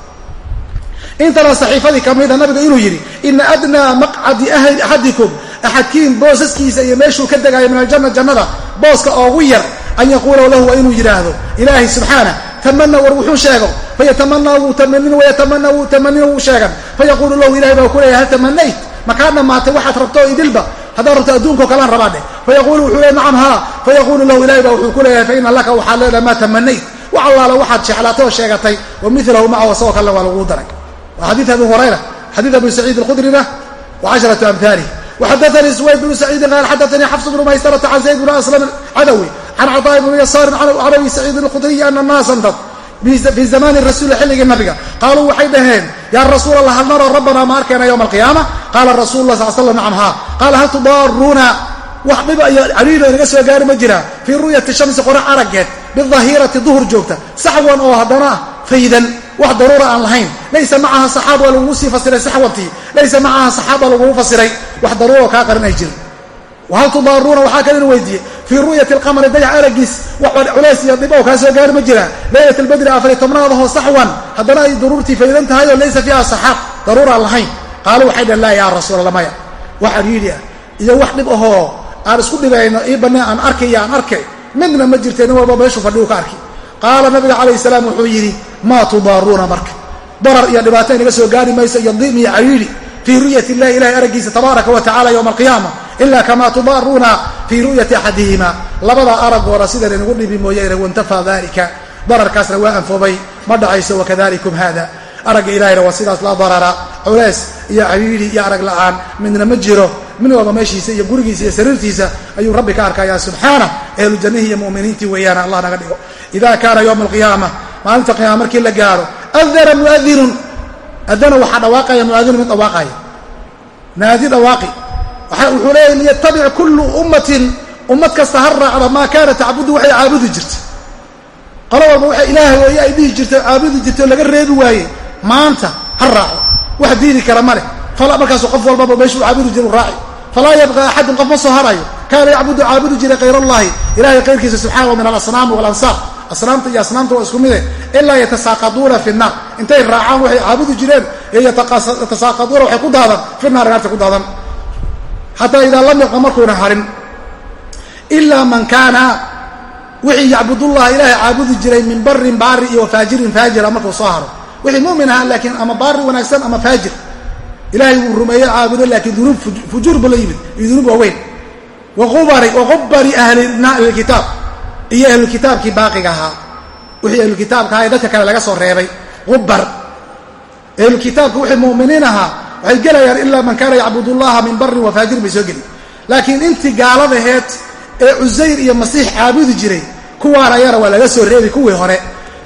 intana saxiifadii ka mida nabiga inuu yidhi ina adnaa maqcadi axadikum. Axadkiin boosaskiisa iyo meeshuu ka degaayo min aljanna jannada booska oogu yar an yaquula lahu waa inuu yidhaahdo ilaahay subxaana tamana war wuxuu sheego fayatamana wuu tamanin wayatamana wuu tamanin wuu sheegan. Fayaquulu lahu ilahay baa ku leeya hal tamanayt makaa dhammaatay waxaad rabto idilba? Haddaad rabto adduunkao kalaan rabaa dheh. Fayaqulu wuxuu le nacam haa. Fayaqulu lahu ilahay baa wuxuu ku leeyahay faina laka waxaad leedahay maa tamanayt wax allaala waxaad jeclaatay oo sheegatay wa milahu macahu isagoo kalena waa laguu daray waa xadiid abi hurayra xadiid abi saciid alkhudrina wa casharatu amhalih وxadثnي سwayd بن سعيidi qال xadثnii xفص بن maysرة عن زayd بن أسلم cadawi عن cطاء بن yasاr عن abi سacيid الkhudriي أna naasan dad fii zamani rasuul xilligii nabiga qaaluu waxay dhaheen yaa rasuul allah hal naro rabbana ma arkayna yowma alqiyaama qaala rasul lah sal slam nacam haa qaala hal tudaaruuna wax dhiba iyo caliilo inaga soo gaari ma jiraa fii ru'yati shamsi qorax araggeed bidahirati duhur joogta saxwan oo haddana faydan wax daruura aan lahayn. Laysa macaha saxaab waa lagugu sii fasiray saxwantii laysa macaha saxaab lagugu fasiray. Wax daruura kaa qarin ay jiro wahal tudaaruuna waxaa kalina weydiiyey fii ru'yati alqamari dayax aragiis wax culays iyo dhib oo kaa soo gaari ma jiraa laylat albadri afariy tobnaadahoo saxwan haddana ay daruurtii faydan tahay oo laysa fiiha saxaab. Daruuraan lahayn. Qaaluu waxay dhaheen laa yaa rasuulallah maya. Wax ariidhi ah. Iyo wax dhib ahoo aan isku dhibayno ii bannee aan arkay iyo aan arkay. Midna ma jirte nin walba fadhigu ka arki qaala nabiga calayh salaam wuxuu yidhi maa tudaaruuna marka? Darar iyo dhibaato inaga soo gaari mayso iyo diim iyo cariiri fii ru'yati illahi ilahay araggiisa tabaaraka wa tacala yowma alqiyaama ila kama tudaaruuna fii ru'yati axadihima labada aragoona sidan inagu dhibi mooyeene wantafaa dalika dararkaasna waa anfoobay ma dhacayso wakadalikum hada aragga ilahayna waa sidaas laa darara culays iyo cariiri iyo arag la'aan midna ma jiro. Min walba meeshiisa iyo gurigiisa iyo sariirtiisa ayuu rabbi ka arkaya subxaana ehlu jannihii iyo mu'miniintii weeyaan allah naga dhigo. Ida kaana yowma alqiyaama maalinta qiyama markii la gaaro adana muadinun adana waxaa dhawaaqaya muadinu mid dhawaaqaya. Naadi dhawaaqi. Wuxuu leeyahy liyatabic kullu ummatin. Ummad kasta ha raacda maa kaanat tacbudu waxay caabudi jirta qolo walba waxa ilaahay ooya ay dhihi jirta caabudi jirta laga reebi waaye maanta ha raaco. Wax diidi kara ma leh. Markaasu qof walbaba meeshuu caabudi jira u raaci. Falaa yabqa axadun qof ma soo harayo. Kaana yacbudu caabudi jiray kayr allahi. Ilahay kayrkiisa subxaanahu min alasnaami walansaar. Asnaamta iyo asnaamta waa isku mide ilaa yatasaaqaduuna fi naar intay raacaan waxay caabudi jireen. Ee yatasaaqaduuna waxay ku daadan. Fi naar naarta ku daadan. Xataa idaa lam yabqa markuuna harin. Ilaa man kaana wixii yacbudullaha ilaahay caabudi jiray min barin baari iyo faajirin faajira markuu soo haro wixii mumin ahaa laakiin ama baari wanaagsan ama faajir. Ilaahay wuu rumeeye caabudo laakiin dunuub fujuur buu la yimid iyo dunuub waaweyn waqubari ahlilkitaab iyo ahlulkitaabkii baaqiga ahaa. Wixii ahlulkitaabka ahaa ee dadka kale laga soo reebay. Qubar ahlulkitaabka wixii mu'miniin ahaa waxay gelayaan ilaa man kaana yacbud ullaha min barin wa faajirin bay soo geli laakiin intii gaaladaheed ee cusayr iyo masiix caabudi jiray kuwaan ayana waa laga soo reebi kuwii hore.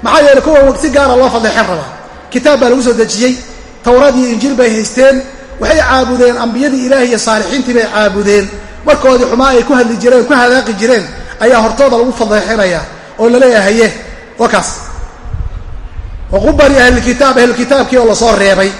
Maxaa yeeley kuwan si gaara loo fadleexan rabaa kitaab baa lagu soo dejiyey. Towraad iyo injiil bay haysteen. Waxay caabudeen ambiyadii ilaahi iyo saalixiintii bay caabudeen. Markoodii xumaa ay ku hadli jireen ku hadaaqi jireen ayaa hortooda lagu fadleexinaya oo la leeyahay haye wakaas. Waqubari ahlilkitaab ahlulkitaabkii oo la soo reebay.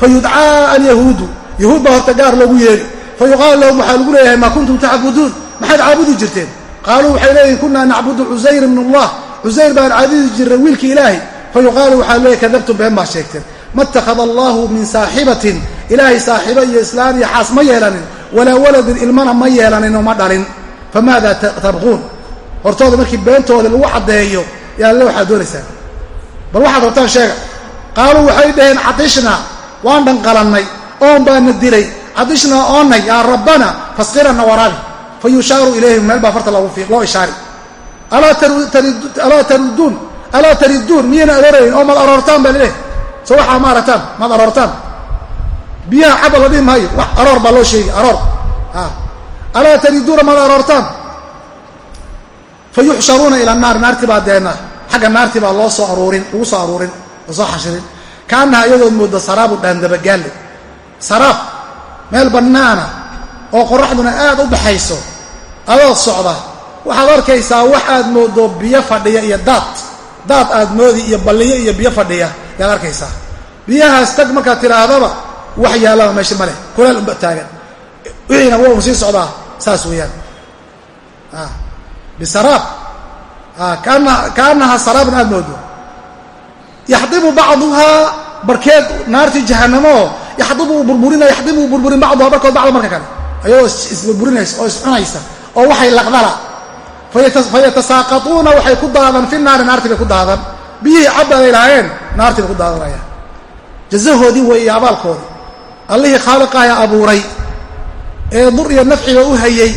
Fa yudcaa alyahuudu yahuud baa horta gaar loogu yeeri fa yuqaalu lahum waxaa lagu leeyahay maa kuntum tacbuduun? Maxaad caabudi jirteen? Qaaluu waxay leeyihiin kunaa nacbudu cusayr ibn allah. Cusayr baan caabudi jiray wiilkii ilaahay fa yuqaalu waxaa leeyahy kadabtum been baa sheegteen ma اtakhada allahu min saaxibatin ilaahay saaxibo iyo islaan iyo xaas ma yeelanin walaa waladin ilmana ma yeelanin oo ma dhalin famaada tabquun hortooda markii beentooda lagu caddeeyo yaa alle waxaad doonaysaan bal waxaad rabtaan sheega qaaluu waxay dhaheen cadishnaa waan dhanqalannay oon baana dilay cadishnaa oonnay yaa rabbana fasqirana waraabi fa yushaaru ilayhim meel baa farta loo ishaari alaa taruduun alaa tariduun? Miyayna arooraynin? Oo mad aroortaan baa laleehay so waxaa ma arataan maad aroortaan. Biyaha cabba la dhihi maayo wax aroor baa loo sheegay aroor. Alaa tariduuna maad aroortaan? Fa yuxsharuuna ila naar naartii baa deena xagga naartii baa loo soo aruurin lagu soo aruurin la soo xashirin. Kaanaha iyadood mooda saraabu dhaandabagaalle saraab meel bannaana oo qoraxduna aad u baxayso adood socda. Waxaad arkaysaa wax aad moodo biyo fadhiya iyo daad daad aad moodi iyo balliyo iyo biyo fadhiya yaad arkaysaa. Biyahaas tag markaad tidhaahdaba wax yaallaba meesha ma leh kulaal unba taagan. Wixiina waa sii socdaa saas weeyaan. Bisaraab. Kaanaha saraabna aad moodo. Yaxdibu bacduhaa barkeed naartii jahanamo yaxdibu uu burburinaya burburin bacduhaa barkood bacda marka kale. Ayadoo isburburinaysa oo iscunaysa oo waxay laqdala fayatasaaqatuuna waxay ku daadan fi naari naartii bay ku daadan biyihii cabbaday lahaayeen naartii bay ku daadanayaan jazahoodii weeye abaalkoodii allihii khaaliqaha abuuray ee dur iyo nafciga u hayey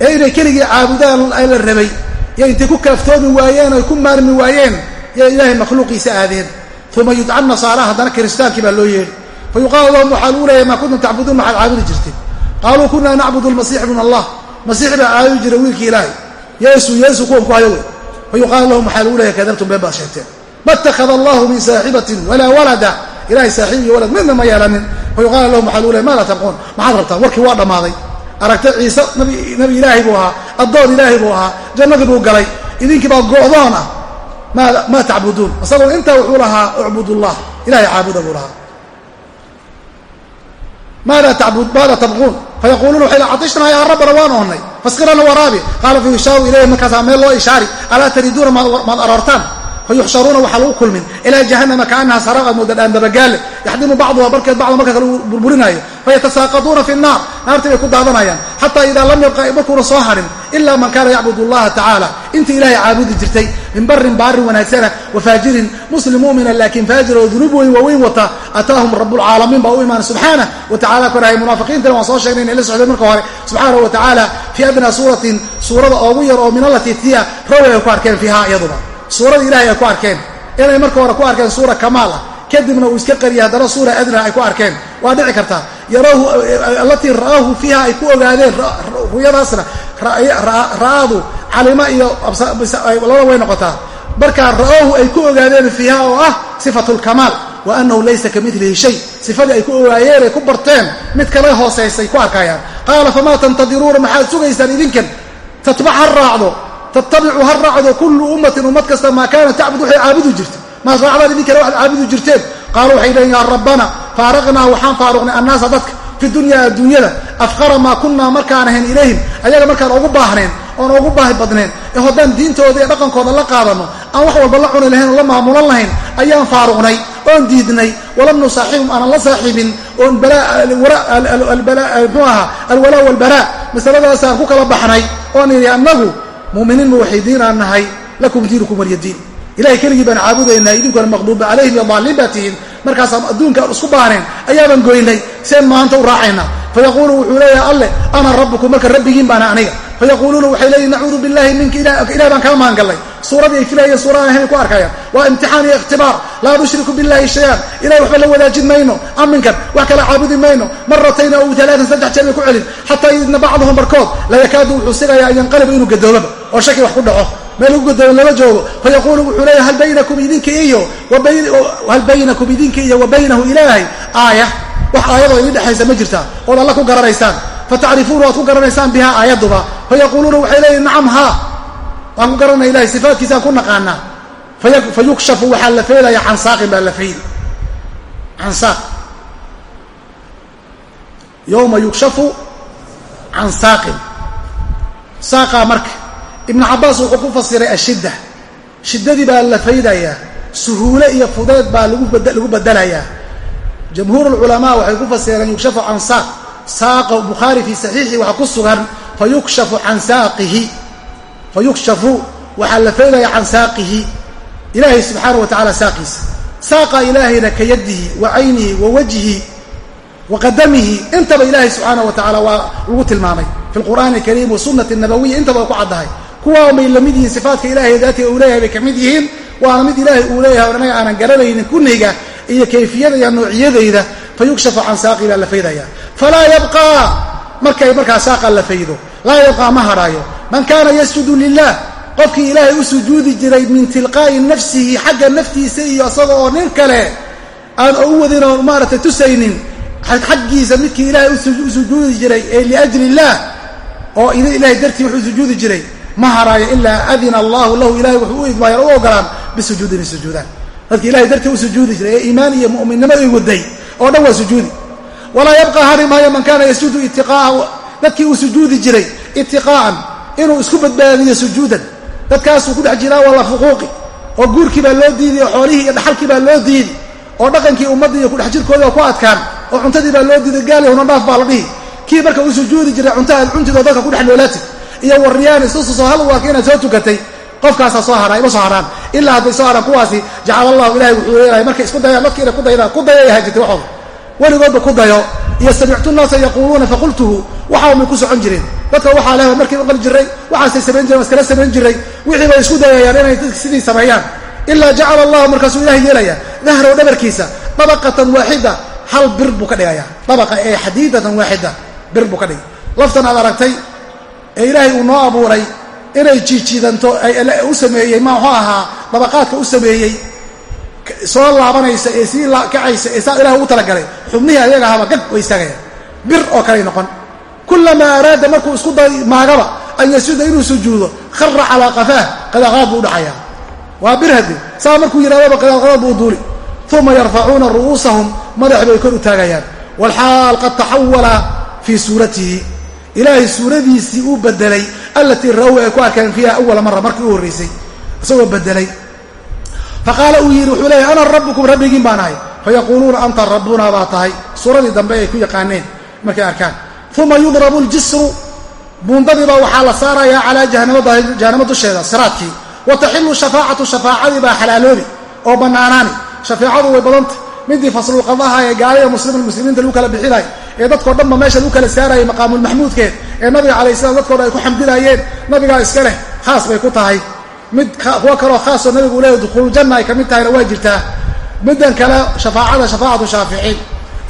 ee inay keligii caabudaan ay la rabay yo intay ku kaaftoomi waayeen oy ku maarmi waayeen yo ilaahay makhluuqiisa aadeen uma yudca nasaara haddana kiristaankii baa loo yeedhi fa yuqaalu lahum waxaa lagu leeyahy maa kuntum tacbuduun maxaad caabudi jirteen qaaluu kunaa nacbudu lmasiix bn allah masiix baa caabudi jiray wiilkii ilaahay yeesu yeesu kuwan ku hayo wey fa yuqaalu lahum waxaa lagu leeyahy kadabtum been baad sheegteen ma اtakhada allahu min saaxibatin walaa walada ilahay saaxiib iyo walad midna ma yeelanin fa yuqaalu lahum waxaa lagu leeyahy maada tabquun maxaad rabtaan warkii waa dhammaaday aragta ciise nabi ilaahay buu ahaa addoon ilaahay buu ahaa jannadii buu galay idinkii baa go'doon ah maa tacbuduun isagoo intaa wuxuu lahaa ucbud llah ilahay caabuda buu lahaa maada tabquun fayaquuluuna waxay catishnaa yaa rabbana waan oonnay fasqirana waraabi qaala fa yushaaru ilayhi markaasaa meel loo ishaari alaa tariduuna maad aroortaan fayuxsharuuna waxaa lagu kulmin ilaa jahanama kaanaha saraab aad mooda dhaandabagaalle yaxdimu bacduha barkeed bacda marka kale uu burburinaayo fayatasaaqaduuna fi nnaar naartii bay ku daadanayaan xataa idaa lam yabqa markuuna soo harin ilaa man kaana yacbud allaha tacaala intii ilaahay caabudi jirtay min barin baarin wanaagsana wa faajirin muslim mu'mina laakiin faajir oo dunuub weyn waaweyn wata ataahum rabbulcaalamiin baa u imaanay subxaanah wa tacala korahay munaafiqiintana waan soo sheegnay inay la socdeen marka hore subxaanahu wa tacaala fii adnaa suuratin suurada oogu yar oo min allati tiya roog ay ku arkeen fiiha iyaduba suuradii ilahay ay ku arkeen inay marka hore ku arkeen suura kamaal ah kadibna uu iska qariyay haddana suura ay ku arkeen waa dhici kartaa. Allatii ra'aahu fiiha ay ku ogaadeen ruyadaasna ra'aadu calima iyo labada way noqotaa. Markaa ra'aahu ay ku ogaadeen fiiha oo ah sifatu lkamaal wa annahu laysa ka milihi shay. Sifadii ay ku ogaayeen ay ku barteen mid kale hoosaysay ku arkayaan qaala famaa tantadiruuna maxaad sugaysaan idinkan? Tatbac ha raacdo. Tattabicu ha raacdo kullu ummatin ummad kasta maa kaanat tacbud waxay caabudu jirta maad raacdaan idinkana waxaad caabudu jirteen? Qaaluu waxay leeyiin yaa rabbana faaraqnaa waxaan faaruqnay annaasa dadka fi dunya adduunyada afqara maa kunnaa markaan ahayn ilayhim ayaga markaan ugu baahneen oon ugu baahi badneen ee haddaan diintooda iyo dhaqankooda la qaadano aan wax walba la cuni lahayn oo la maamulan lahayn ayaan faaruqnay oon diidnay. Walam nusaaxibhum aanan la saaxiibin oon mxuu ahaa alwalaa walbaraa masaladaasaan ku kala baxnay oon idhi annagu muminiin muwaxidiin aan nahay lakum diinukum walyadiin ilahay keligii baan caabudaynaa idinkuna maqduuba calayhim iyo daaliin baa tihiin markaasaan isku baaneen ayaabaan goynay seen maanta u raacaynaa. Fayaquulu wuxuu leeyahay alle ana rabbukum marka rabbigiin baana aniga. Fayaquuluuna waxay leeyihiin nacuudu billahi minka ilah baan kaa maangallay. Suuradii ay filayeen suuraan ahayn ku arkayaan. Waa imtixaan iyo ikhtibaar. Laa nushriku billahi shay-an. Ilahay waxba la wadaajin mayno. Aminkan wax kala caabudi mayno. Maratayn aw alaatan saddex jeer bay ku celin. Xataa idna bacduhum barkood layakaadu wuxuu sigayaa an yanqaliba inuu gadoobaba oo shaki wax ku dhaco meel lagu gadoobo lama joogo. Fayaquulu wuxuu leeyahy hal baynakum idinka iyo hal baynakum idinka iyo wa baynahu ilaahay. Aaya wax aayadoo idin dhexaysa ma jirtaa ood alla ku garanaysaan. Fatacrifuuna waad ku garanaysaan bihaa aayaduba. Fayaquuluuna waxay leeyihiin nacam haa. Waan ku garanaya ilahay sifaatkiisaan ku naqaanaa. Fa yukshafu waxaa la feelaya can saaqin baa la feyli can saaq. Yowma yukshafu can saaqin. Saaqaa marka ibnu cabaas wuxuu ku fasiray ashidda. Shiddadii baa la faydayaa suhuule iyo fudeed baa lagu bedelayaa jamhuur lculamaa waxay ku fasireen yukshafu can saaq saaqa bukhaari fii saxiixi waxaa ku sugan fayukshafu can saaqihi. Fayukshafu waxaa la faydaya can saaqihi. Ilaahay subxaana wa tacala saaqiisa. Saaqa ilaahayna ka yadihi wa caynihi wa wajhi wa qadamihi. Intaba ilaahay subxaana wa tacaala waa lagu tilmaamay. Fi lqur'aani alkariim wa sunnati nabawiya intaba way ku caddahay kuwaa bay la mid yihiin sifaatka ilahay daatiga uu leeyahay bay ka mid yihiin waana mid ilaahay uu leeyahay o anaga aanan garanaynin kunayga iyo kayfiyada iyo noocyadayda fa yukshafu can saaqi baa la faydaya. Falaa yabqaa markay markaa saaqa la faydo laa yabqaa ma hadhaayo man kaana yasjudu lilah qofkii ilaahay u sujuudi jiray min tilqaa'i nafsihi xagga naftiisa iyo isaga oo nin kale aan u wadin oo maaragtay tusaynin ilaahay jiray ee liajli illaah dartii wuxuu jiray ma haraayo ilaa adina allahu lahu ilahay wuxuu u idmaayaan u ogolaan bisujuudi inay sujuudaan. Dadki ilahay dartii u sujuudi jiray ee iimaan iyo mu'minnimo ay waday oo dhan waa sujuudi. Walaa yabqa hari maayo man kaana yasjudu itiqaa'a dadkii uu sujuudi jiray itiqaa'an inuu isku badbaadiyo sujuudan. Dadkaasuu ku dhex jiraa waa la fuquuqi oo guurkii baa loo diidi oo xoolihii iyo dhaxalkii baa loo diidi oo dhaqankii ummadda iyo kudhex jirkooda ku adkaan oo cuntadii baa loo diiday gaali huna dhaaf baa la dhihi. Kii marka uu sujuudi jiray cunta aad cuntid oo dadka ku dhex noolaatid iyo wariyaan isususoo hal waaka inaad soo tukatay qofkaasaa soo haraa ima soo haraan. Ilaa hadday soo haraan kuwaasi jacala allahu ilahay wuxuu leeyahay markay isku dayaan dadka inay ku daydaan ku daya ay hajirtay waxooda. Weligoodba ku dayo iyo samictu nnaasa yaquuluuna faqultuhu waxaa may ku socon jireen dadka waxaa leh markii maqli jiray waxaasay samayn jireen iskala samayn jiray wixii bay isku dayayaan inay dadka sidii sameeyaan. Ilaa jacala allahu markaasuu ilahay yeelaya dahrow dhabarkiisa dabaqatan waaxida hal bir buu ka dhigayaa. Dabaqa ee xadiidatan waaxida bir buu ka dhigay. Laftan aad aragtay ee ilaahay uu noo abuuray inay jiijiidanto u sameeyey ma muxuu ahaa dabaqaadka u sameeyey soo laabanaysa ee sii kacaysa ee saa ilahay ugu talagalay xubnihii ayaga ahaba gag way istaagayaan bir oo kaley noqon. Kulamaa araada markuu isku maagaba an yasuda inuu sujuudo khara calaa qafaah qadaaqadaad buu udhaxayaa waa bir hadde saa markuu yidhahdaba qadaaqadaad buu duuli. Uma yarfacuuna ru'uusahum madax bay kor u taagayaan. Walxaal qad taxawala fii suuratihi ilaahay suuradiisii uu bedelay allatii ra-w ay ku arkeen fiiha awala mara markii u horraysay isagoo bedelay faqaala uu yidhi wuxuu leeyahy ana rabbukum rabbigiin baan ahay. Fayaquuluuna anta rabbuna baa tahay. Suuradii dambe ay ku yaqaaneen markay arkaan. Uma yudrabu ljisru buundadiibaa waxaa la saarayaa calaa jahanamo dusheeda siraadkii. Wa taxilu shafaacatu shafaacadii baa oo bannaanaani. Shafeecadu way badantah midii faslulqadaha ee gaalida muslimin muslimiinta lagu kala bixinay ee dadkao dhanba meesha lagu kala saarayay maqaamulmaxmuudkeed ee nabiga calayh salam dadkao dhan ay ku xamdinayeen nabigaa iska leh khaas bay ku tahay. Mid kuwo kaloo khaasoo nabigu leeya dukuuljanna ay ka mid tahayna waa jirtaa. Middan kale shafaacada shafaacatu shaaficiin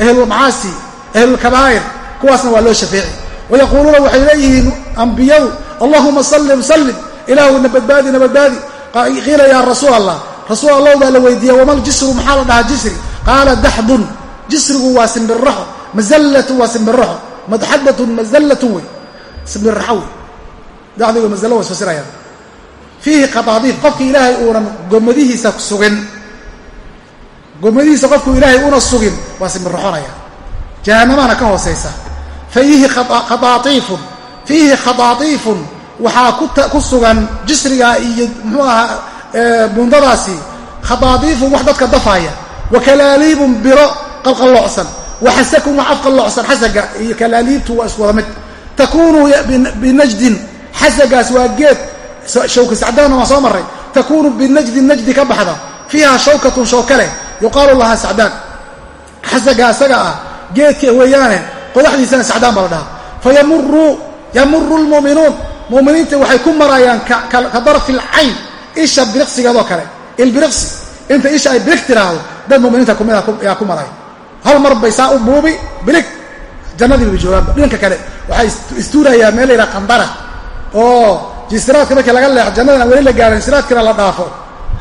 ahlulmacaasi ahlulkabaa'ir kuwaasna waa loo shafeeci. Wayaquuluuna waxay leeyihiin ambiyadu allahuma sallim sallim ilaahu na badbaadi na badbaadi. Qiila yaa rasuul allah rasuul allah baa la weydiiyey wama ljisru maxaa la dhahaa jisri qaala daxdun jisrigu waa simbiraxo mazallatun waa simbiraxo madxadatun mazallatun wey simbiraxo wey daxdigo mazallo waa isfasirayaan fiihi qadaadiif qofki ilaahay uunan gomadihiisa sugin gomadihiisa qofku ilaahay una sugin waa simbiraxonaya jahanamana ka hoosaysa fiihi khadaaiifun fiihi khadaaiifun waxaa ku sugan jisriga iyo muxuu ahaa buundadaasi khadaadiifun wax dadka dafaaya wa kalaaliibun biro qalqalloocsan wa xasakun wax afqalloocsan xasaga iyo kalaaliibtu waa isku wada mid. Takuunu binajdin xasagaas waa geed. Shawka sacdaanna waan soo marray. Takuunu binajdin najdi ka baxda. Fiiha shawkatun shooka leh yuqaalu lahaa sacdaan. Xasaga isaga ah geedka weeyaane qodaxdiisana sacdaan baa la dhahaa. Fa yamuru lmu'minuun mu'miniinta waxay ku marayaan ka darfi alcayn isha biriqsigeedoo kale. Ilbiriqsi inta isha ay birig tiraahdo dad muminiinta kumid yaa ku maraya hal mar bay saa u buubi bilig. Jannadii bay joogaanba dhinka kale waxay istuurayaa meel la yidhaha qandara oo jisiraadka markii laga leexo jannadan aan weli la gaarin jisiraadkiina la dhaafo.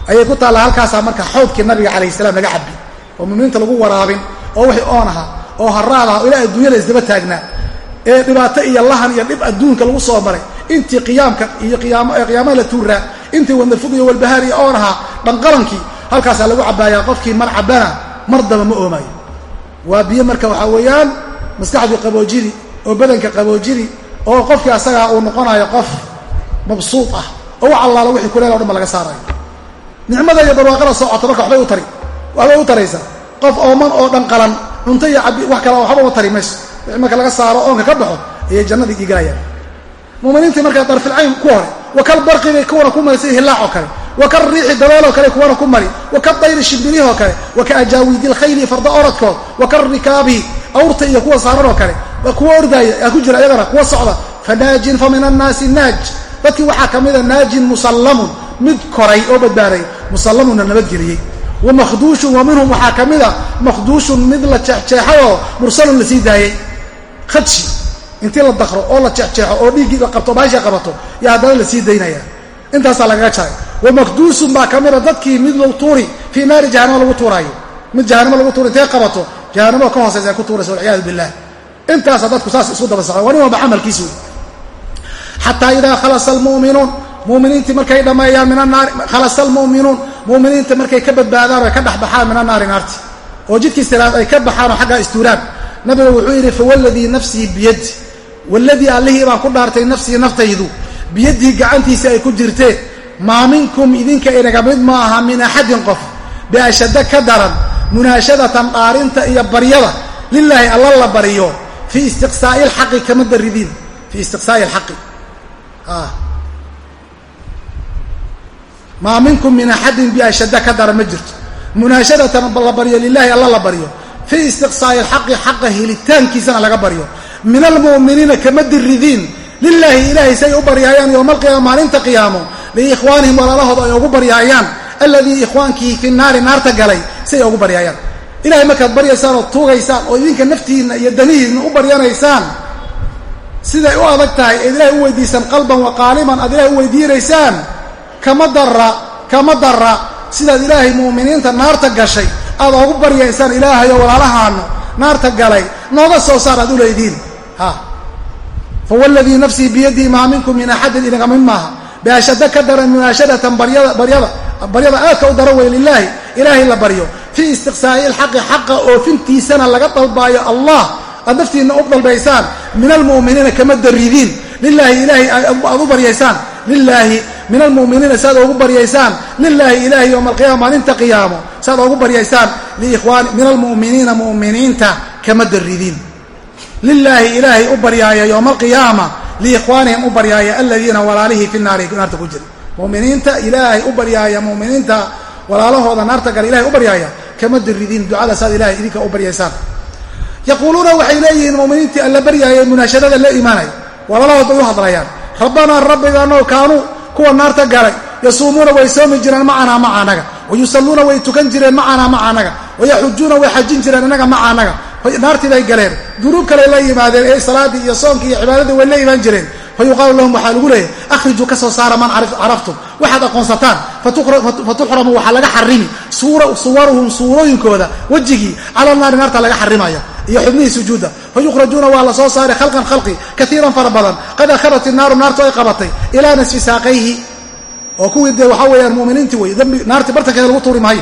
Ayay ku taallaa halkaasaa marka xawdkii nabiga calayh salaam laga cabbi. Oo muminiinta lagu waraabin oo wixii oon aha oo haraad aha oo ilaa adduunyada isdaba taagnaa. Ee dhibaato iyo lahan iyo dhib adduunka lagu soo maray intii qiyaamka iyo qiyaamaha la tuuraa intii wadnafug iyo walbahaar iyo oon ahaa dhanqalankii halkaasaa lagu cabaayaa qofkii mar cabana mar daba ma oomayo waa biyo marka waxaa weeyaan maskaxdii qaboojini oo badanka qaboojini oo qofkii asagaa uu noqonayo qof mabsuud ah oo u callaalo wixii kuleel o dhan ba laga saarayo nicmada iyo barwaaqada socota marka waxbay u tari waxbay u taraysaa qof ooman oo dhan qalan cunto iyo cabi wax kala waxba uma tari mayso wixii marka laga saaro oonka ka baxo ayay jannadii igelayaan muminiintii markaa darfilcayn ku hore wa kal barqi bay kuwana ku sida hillaac oo kale wa ka riixi dabeeloo kale kuwana ku mari. Wa ka dayri shimbirihoo kale. Wa ka ajaawiidi lkhayli farda oradkood wa ka rikaabi awrta iyo kuwa saaran oo kale kuwa ordaaya aa ku jira iyagana kuwa socda. Fa naajin fa min annaasi naaj. Dadkii waxaa ka mida naajin musallamun mid koray oo badbaaday. Musallamunna nabadgeliyey wa makhduushun wa minhum waxaa ka mida makhduushun mid la jeexjeexayoo mursalun la sii daayey. Khadshi intii la dakro oo la jeexjeexo oo dhiiggii qabto baasha qabato wa makduusun baa ka mida dadkii mid lagu tuuri fii naari jahanama lagu tuuraayo mid jahanamo lagu tuuri intee qabato? Jahanamada ka hoosaysa ay ku tuuraysa walciyaadu billah. Intaasa dadku saas isu daba socda waa nin walba camalkiis wey xataa idaa khalasa almu'minuun muminiintii markay dhammeeyaan min anaari khalasa almu'minuun mu'miniinta markay ka badbaadaan o ay ka dhexbaxaan min annaari naarti. Oo jidkii siraad ay ka baxaan oo xaggaa istuuraan. Nabiga wuxuu yidhi fawaladii nafsii biyadi. Waladii allihii baan ku dhaartay nafsii maa minkum idinka inaga mid ma aha min axadin qof biashadda ka daran munaashadatan dhaarinta iyo baryada lilaahi alla la baryo fii istiqsaa'i alxaqi kama daridiin fii istiqsaa'i alxaqi maa minkum min axadin biashadda ka daran ma jirto. Munaashadatan la baryo lilaahi alla la baryo fii istiqsaa'i alxaqi xaqa helitaankiisana laga baryo min almu'miniina kama diridiin lilaahi ilaahay say u baryaayaan yowma alqiyaama maalinta qiyaamo liikhwaanihim walaalahooda ay ugu baryaayaan. Alladii ikhwaankii fi naari naarta galay say ugu baryaayaan. Ilahay markaad baryaysaan oo tuugaysaan oo idinka naftiinna iyo danihiinna u baryanaysaan siday u adag tahay eed ilahay u weydiisaan qalban wa qaaliban aad ilahay u weydiinaysaan kama dara kama dara sidaad ilaahay mu'miniinta naarta gashay aad oogu baryaysaan ilaahayo walaalahaano naarta galay nooga soo saar aad u leediin ha. Fawaladii nafsii biyadii maa minkum min axadin idinka mid maaha biashadda ka daran munaashadatan baryada aadka u daran wey lilaahi ilaahay la baryo fii istiqsaa'i ilxaqi xaqa oofintiisana laga dalbaayo allah aad naftiinna u dalbaysaan min almu'miniina kama daridiin lilaahi ilaahay aad u baryaysaan lilaahi min almu'miniina si aad oogu baryaysaan lilaahi ilaahi yowma alqiyama maalinta qiyaamo si aad oogu baryaysaan liikhwaani min almu'miniina mu'miniinta kama daridiin lilaahi ilaahay u baryaaya yowma alqiyaama liikhwaanihim u baryaaya aladiina walaalihii fi naari naarta ku jira. Muminiinta ilaahay u baryaaya muminiinta walaalahooda naarta gala ilahay u baryaaya kama diridiin ducada saad ilahay idinka u baryaysaan. Yaquuluuna waxay leeyihiin muminiintii alla baryaaya munaashadada la imaanay walalahood bay u hadlayaan. Rabbanaa rabbigaanoo kaanuu kuwa naarta galay yasuumuuna way soomi jireen macanaa maca anaga wayusalluuna way tukan jireen macanaa maca anaga wayaxujuuna way xajin jireen inaga maca anaga naartii bay galeen. Dunuub kaley la yimaadeen ee salaaddii iyo soonkii iyo cibaadadii way la imaan jireen. Fa yuqaalu lahum waxaa lagu leeyahy akhrijuu ka soo saara man caraftum. Waxaad aqoonsataan fatuxramu waxaa laga xarimi. Suwaruhum suurooyinkooda wejigii cala naari naarta laga xarimaya iyo xubnihii sujuudda. Fa yukhrajuuna waa la soo saaray khalqan khalqi kaiiran fara badan. Qad akhadat inaaru naartu ay qabatay ilaa nasfi saaqayhi oo kuwii dee waxaa weeyaan muminiintii wey dambi naarti bartankeeda lagu tuuri maayo.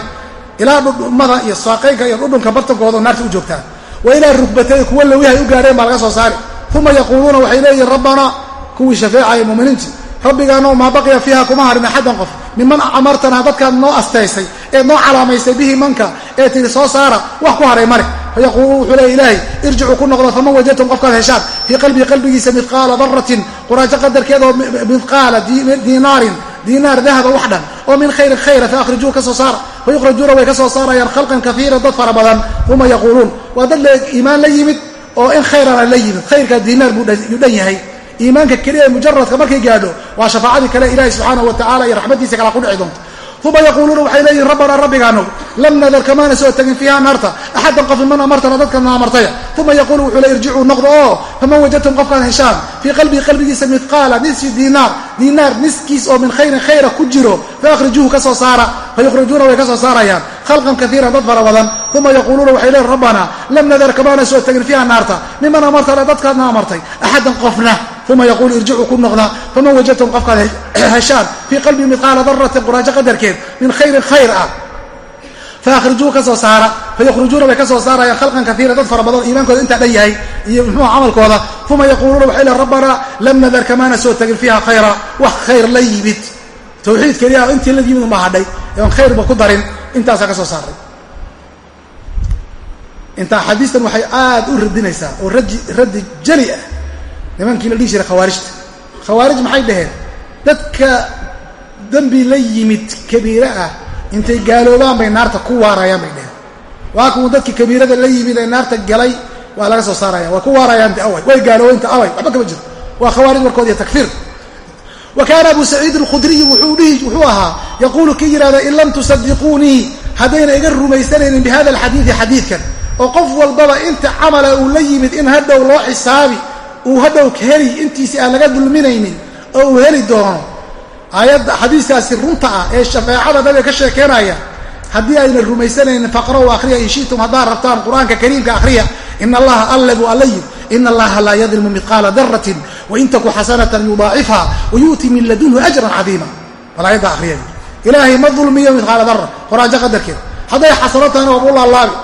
Ilaa dhudhumada iyo saaqaynka iyo dhudhunka bartankooda naarta u joogtaan wa ilaa rukbatay kuwa lawihay u gaareen baa laga soo saari. Uma yaquuluuna waxay leeyihiin rabbanaa kuwii shafeecaya muminiintii rabbigaanoo maa baqiya fiiha kuma harin axadan qof. Miman amartanaa dadkaad noo astaysay eed noo calaamaysay bihi manka ee tiri soo saara wax ku haray male fayaquulu wuxuu leey ilaahay irjicuu ku noqdo faman wajadtum qofkaad heshaan fii qalbii qalbigiisa midqaala daratin quraajo qadarkeed oo midqaala diinaarin diinaar dahaba wax dhan oo min khayrin khayra faahrijuu ka soo saara fayukhrajuuna way ka saarayaan khalqan kaiira dad fara badan. Uma yaquuluun waa dad iimaan la yimid oo in khayrana la yimid. Khayrkaa diinaar buu dhan yahay. Iimaanka keliya mujaradka markay gaadho waa shafaacadii kale ilahi subxaanahu wa tacala iyo raxmadiisa kala ku dhici doonta uma yaquuluuna waxay leeyihiin rabbanaa rabbigaanow lam nadar kamaana soo tegin fiiha naarta axadan qof miman amartana dadkana amartaya uma yaquulu wuxuu le irjicuu noqdo oo faman wajadtum qofkaad heshaan fii qalbii qalbigiisa midqaala nisfi diinaar diinaar niskiis oo min khayrin khayra ku jiro faahrijuuhu ka soo saara fayukhrijuuna way ka soo saarayaan khalqan kaiiran dad fara badan. Uma yaquuluuna waxay leeyihiin rabbanaa lam nadar kamaana soo tegin fiiha naarta miman amartana dadkaadna amartay axadan qofna uma yaquulu irjicuu ku noqda faman wajadtum qofkaad heshaan fii qalbii midqaala daratin quraajo qadarkeed min khayrin khayr ah. Faahrijuu ka soo saara fayakhrujuuna way ka soo saarayaan khalqan kaiira dad fara badan iimaankooda intaa dhan yahay iyo muxuua camalkooda uma yaquuluuna waxay lehin rabbanaa lam nadar kamaana soo tegin fiiha khayra wax khayr la yimid. Tawxiid keliya intii la yimid uma hadhay ee on khayrba ku darin intaasaa ka soo saaray. Inta axaadiistan waxay aad u radinaysaa oo raji raddi jeli ah nimankii la dhihi jiray khawaarijta. Khawaarij maxay dhaheen? Dadka dembi la yimid kabiire ah intay gaaloobaan bay naarta ku waarayaan bay dheheen waa kuwa dadkii kabiirada la yimid ee naarta galay waa laga soo saaraya. Waa ku waarayaan de away way gaaloobinta away. Waxba kama jiro waa khawaarij warkood iyo takfiir. Wa kaana abu saciid alkhudriyi wuxuu ahaa yaquulu kii yidhahda in lam tusadiquunii haddayna iga rumaysanaynin bihada alxadiidi xadiidkan. Oo qof walbaba inta camala uu la yimid in hadhow loo xisaabi uu hadhow heli intiisi aan laga dulminaynin oo uu heli doono. Aayadda xadiiskaasi runta ah ee shafeecada nabiga ka sheekeynaya haddii ayna rumaysanaynin faqra'u akhriya in shi'tum haddaad rabtaan qur'aanka kariimka akhriya ina allaha alle buu alla yid ina allaha laa yadlimu midqaala daratin wain taku xasanatan yudaacifha wayu'ti min ladunhu ajran cadiima. Bal aayadda akhriya. Ilaahay ma dulmiyo midqaala dara qur'aanka qadarkeed. Hadday xasano tahayna waaba u laalaabi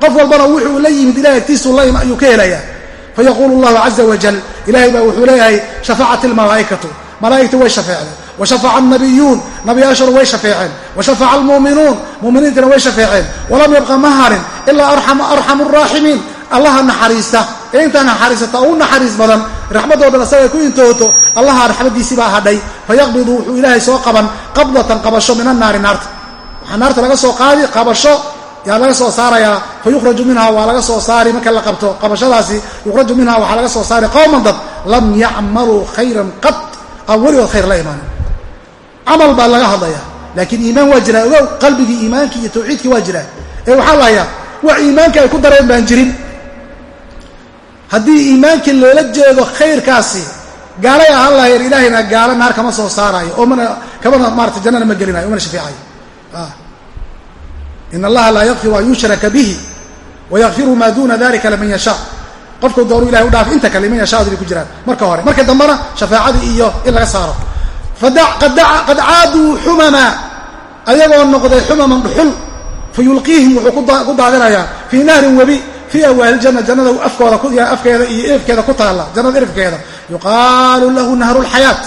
qof walbana wuxuu la yimid ilahay agtiisuu ayuu ka helayaa fayaquulu llahu caza wajal ilahay baa wuxuu leeyahay shafacat ilmalaa'ikatu malaa'igtu way shafeecdeen washafaca alnabiyuun nabiyaashuna way shafeeceen washafaca almu'minuun mu'miniintana way shafeeceen walam yabqa ma harin ilaa arxamu araaximiin allaha naxariista ee intaa naxariisata oo u naxariis badan raxmaddoodan asagay ku intooto allaha raxmaddiisii baa hadhay fayaqbidu wuxuu ilaahay soo qaban qabdatan qabasho min annaari naarta waxaa naarta laga soo qaadi qabasho yaa laga soo saarayaa fa yukhraju minha waa laga soo saari. Marka la qabto qabashadaasi yukhraju minha waxaa laga soo saari. Qowman dad lam yacmaluu khayran qad aan weligood khayr la imaanin. Camal baa laga hadlayaa laakiin iimaan waa jiraa? Ogow qalbigii iimaankii iyo tawxiidkii waa jiraa? Ee waxaa la hayaa wax iimaanka ay ku dareen baan jirin. Haddii iimaankii loola jeedo khayrkaasi gaalay ahaan lahayen ilaahayna gaalo naar kama soo saaraayo. Oo mana kamana maarata jannana ma gelinayo o mana shafeecayo in allaha laa yakfiru an yushraka bihi wayakfiru maa duna dalika liman yashaa qofku doonu ilahay u dhaaf inta kale liman yashaadu bay ku jiraan marka hore marka dambena shafaacadii iyo in laga saaro qad caaduu xumama ayagoo noqday xumaman dhuxul fa yulqiihim wuxuu ku daadinayaa fii nahrin webi fii awaahi janna jannada afkooda afkeeda iyo irifkeeda ku taalla jannada irifkeeda yuqaalu lahu nahru lxayaat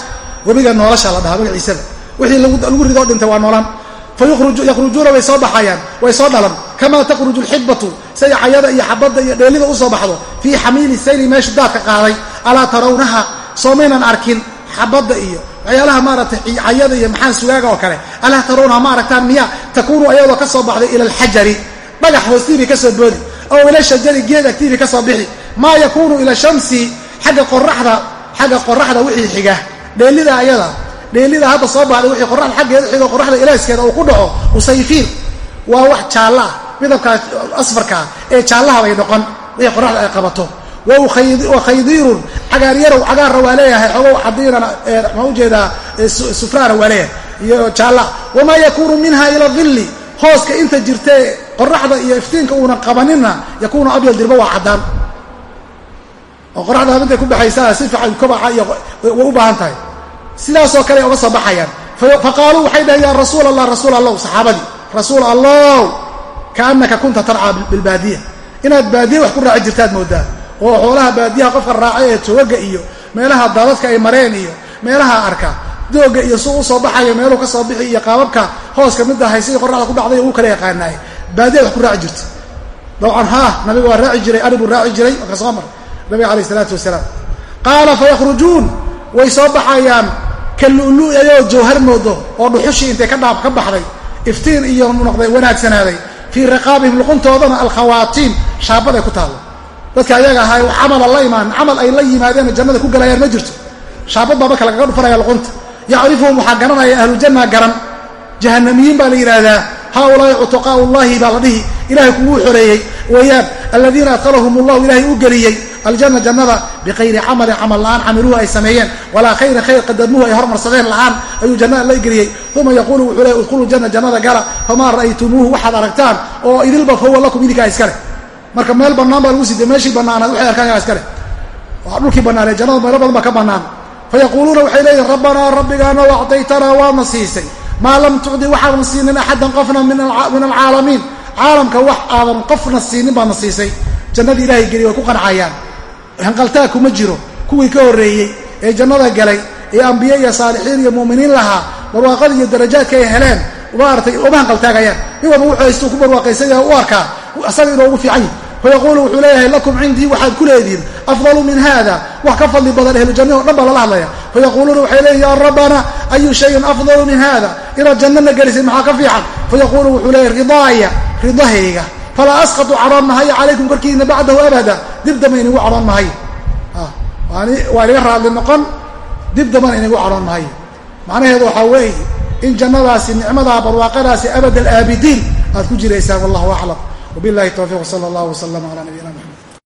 webiga noolasha la dhahaa magaciisada wixii lagu ridoo dhintay waa noolan fayakhrujuuna way soo baxayaan way soo dhalan kamaa takhruju lxibatu say cayada iyo xabadda iyo dheelida u soo baxdo fii xamiili sayli meeshu daadka qaaday alaa tarawnaha soomaynan arkin xabadda iyo waxyaalaha maaragtay cayada iyo maxaan sugaaga oo kale alaa tarawnaha ma aragtaan miya takuunu ayadoo ka soo baxday ila alxajari dhagax hoostiibii ka soo boodi ow ila shajari geed agtiibii ka soo bixi maa yakuunu ila shamsi xagga qoraxda qoraxda wixii xiga dheelida ayada dheelida hadda soo baxday wixii qoraxda xaggeeda xigo qoraxda ilaaskeeda uu ku dhaco usayfiir waa wax jaalla ah midabkaa asfarkaa ee jaallaha bay noqon wixii qoraxda ay qabato. Wa khaydiirun cagaaryarow cagaarra waa leeyahay xogow cadiirana maxaa u jeedaa sufraana waa leeyahay iyo jaalla wamaa yakuunu minha ila dilli hooska inta jirtee qoraxda iyo iftiinka uunan qabaninna yakuunu abyad dirba waa caddaan. Oo qoraxda habintay ku baxaysaa si fiican kobaca iyo way u baahan tahay sidaasoo kale uga soo baxayaan. Faqaaluu waxay dhaheen yaa rasuul allah rasuul allow saxaabadii rasuul allow kaannaka kunta tarcaa bilbaadiya. Inaad baadiya wax ku raaci jirtaad moodaa. Oo xoolaha baadiyaha qofka raacay ee togaga iyo meelaha daadadka ay mareen iyo meelaha arka dooga iyo su u soo baxayo meeluu ka soo bixi iyo qaababka hooska midda hay sidii qoraxda ku dhacday uu kala yaqaanaay baadiyaad wax ku raaci jirta. Dabcan haa nabiga waa raaci jiray ari buu raaci jiray waa ka soo mar. Nabiga alayh isalaatu wasalaam. Qaala fayakhrujuun way soo baxayaan ka jawhar moodo oo dhuxushii intay ka dhaab ka baxday iftiin iyo noqday wanaagsanaaday fii riqaabihim luquntoodana alkhawaatiin shaabaday ku taallo dadka ayaga ahaa camala la imaan camal ay la yimaadeen jannada ku galayaan ma jirto. Shaabad baa marka lagaga dhufanaya luqunta. Yacrifuhum waxaa garanaya ahlujanna garan. Jahanamiyiin baa la yidhaahdaa haaulaai cutaqaau llahi baa la dhihi ilahay kuwuu xoreeyey. Weeyaan aladiina adkalahum allahu ilahay u geliyey aljanna jannada biqayri camalin camal la'aan camiluhu ay sameeyeen walaa khayrin khayr qadamuhu ay hormarsadeen la'aan ayuu jannada la geliyey uma yaquulu wuxuu leey udkhuluu janna jannada gala famaa ra'aytumuuhu waxaad aragtaan oo idilba fahuwa lakum idinkaa iskale marka meel bannaan baa lagu siday meeshii bannaanaad waxay arkaan yaa iskale waa dhulkii bannaanee jannada meelo badan baa ka bannaan fayaquuluuna waxay leeyihiin rabbanaa rabbigaana acdaytanaa waadna siisay maa lam tucdi waxaadan siinin axadan qofna min alcaalamiin caalamka wax aadan qofna siinin baadna siisay jannadii ilahay geliy way ku qancayaan hanqaltaa kuma jiro. Kuwii ka horreeyey ee jannada galay ee ambiye iyo saalixiin iyo mu'miniin lahaa barwaaqada iyo darajaadka ay heleen maaratay uma hanqaltaagayaan. Nin walba wuxuu haystuu ku barwaaqaysanya u arkaa asaga inuu ugu fiican yahi fayaquulu wuxuu leeyahay lakum cindii waxaad ku leedihiin afdalu min hada wax ka fadli badan ehlu janna o dhan baa lala hadlaya fayaquuluuna waxay leeyihiin ya rabbana ayu shayin afdalu min hada inaad jannana gelisay maxaa ka fiican? Fayaquulu wuxuu leeyahy ridaaya ridahayga falaa asqatu cadhoon mahayo calaykum korkiina bacdahu abada dib damba inagu cadhoon mahayo waa inaga raadli noqon dib dambana inagu cadhoon mahayo macnaheedu waxaa weeye in jannadaasi nicmadaa barwaaqadaasi abad alaabidiin aad ku jiraysaan wallahu aclam wabilahi towfiiq sala allahu waslama calaa nabiyina maxamed